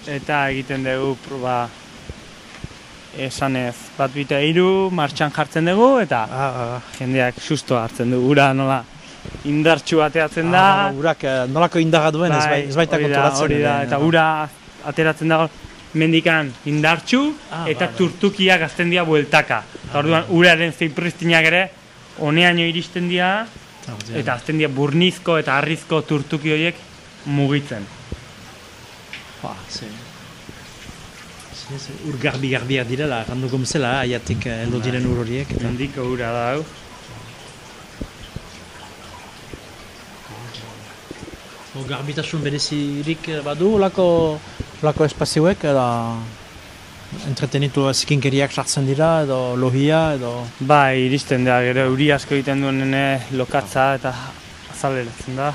eta egiten dugu, proba, esanez, bat bita hiru martxan jartzen dugu, eta
Ah, ah,
jendeak susto hartzen du, ura nola indartxu bateatzen da,
ah, urak nolako indarra duen ez, bai, ez baita
hori da,
konturatzen.
hori da, eta
eh.
ura ateratzen dago mendikan indartxu
Ah,
eta
bai, bai.
turtukiak azten dira bueltaka. Eta orduan uraren zein pristinak ere honeaino iristen dira
Ah, da.
eta azten dira burnizko eta harrizko turtuki horiek mugitzen.
Ba, ze... Ur garbi-garbiak direla, ganduko bezala, aiatik eh, heldu diren ur horiek. Eta...
Mendiko ura da hau.
Garbitasun berezirik eh, badu, lako, lako espazioek, edo entretenitu zikinkeriak sartzen dira, edo lohia, edo...
Bai, iristen da, gero euri asko egiten duen nene lokatza eta azaleratzen da.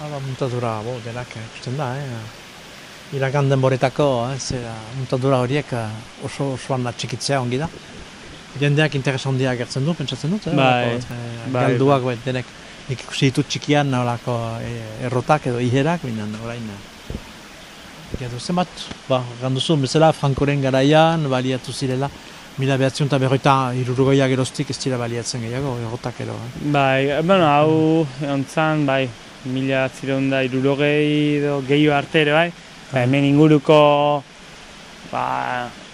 Hala, muntadura, bo, denak eh, ikusten da, eh? Iragan denboretako, eh, zera, muntadura horiek eh, oso osoan atxikitzea ongi da. Jendeak interes handia gertzen du, pentsatzen dut, eh?
Bai,
Olako, eh,
bai,
galduak, bai. denek, nik ikusi ditut txikian, olako eh, errotak edo iherak, binen, orain, eh, Gero zenbat, ba, ganduzu, bezala, Frankoren garaian, baliatu zirela, mila behatzen eta berroita irurugoia geroztik ez dira baliatzen gehiago, errotak ero. Eh?
Bai, bueno, hau ontzan, bai, mila zireun da irurogei edo gehiago arte ere, bai. Ba, hemen inguruko ba,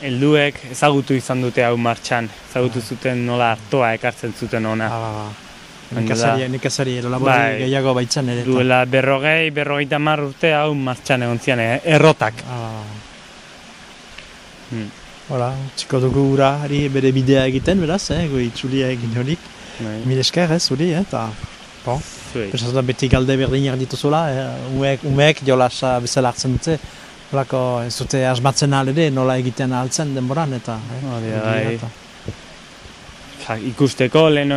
helduek ezagutu izan dute hau martxan. Ezagutu zuten nola hartoa ekartzen zuten ona.
Ba, ba, ba. Nekazari, nekazari
Bai.
gehiago baitzan ere. eta-
Duela berrogei, berrogeita mar urte hau martxan egon zian, eh, errotak.
Ah.
Hmm.
Hola, txiko dugu urari bere bidea egiten, beraz, eh, goi itzulia egin horik.
Bai,
Mil esker, ez, zuri, eh, eta... Bon,
zuei.
pentsatu da beti galde berdinak dituzula, eh, umeek, umeek jolasa bezala hartzen dute. Holako, ez dute asmatzen ahal ere, nola egiten ahaltzen denboran, eta... Eh,
Hori bai. Ja, ikusteko, leheno,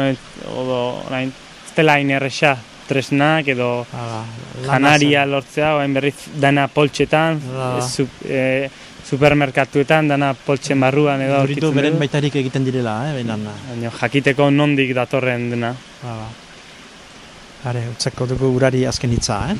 odo, orain, ez dela hain erresa tresnak edo
Hala,
janaria lortzea, orain berriz dana poltsetan,
Da.
e, su, e, supermerkatuetan, dana poltsen barruan edo aurkitzen
beren
dugu.
baitarik egiten direla, eh, behinan.
Baina jakiteko nondik datorren dena.
Hala. Hare, utzako dugu urari azken hitza, eh?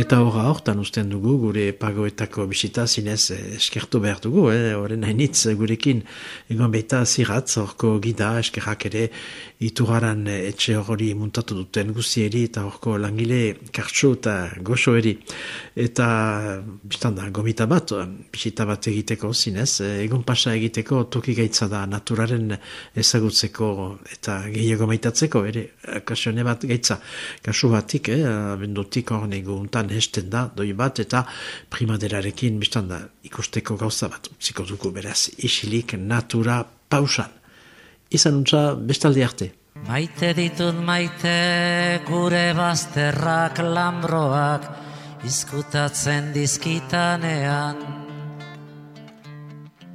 Eta horra hortan usten dugu gure pagoetako bisita zinez eh, eskertu behar dugu, eh, horren hainitz gurekin egon baita ziratz horko gida eskerrak ere ituraran eh, etxe hori muntatu duten guzieri eta horko langile kartxo eta goxo eri. Eta biztan da, gomita bat, eh, bisita bat egiteko zinez, eh, egon pasa egiteko toki gaitza da naturaren ezagutzeko eta gehiago maitatzeko, ere, kasione bat gaitza. Kasu batik, eh, bendutik hor nego untan hesten da, doi bat, eta primaderarekin biztan da ikusteko gauza bat, utziko dugu beraz, isilik natura pausan. Izan untza bestaldi arte.
Maite ditut maite gure bazterrak lambroak izkutatzen dizkitanean.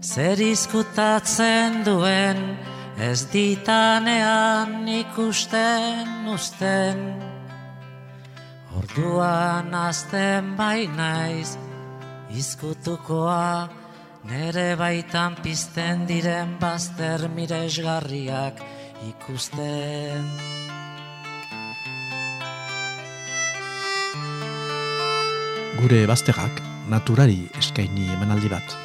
Zer izkutatzen duen ez ditanean ikusten usten. Orduan azten bai naiz izkutukoa nere baitan pizten diren bazter miresgarriak ikusten.
Gure bazterrak naturari eskaini emanaldi bat.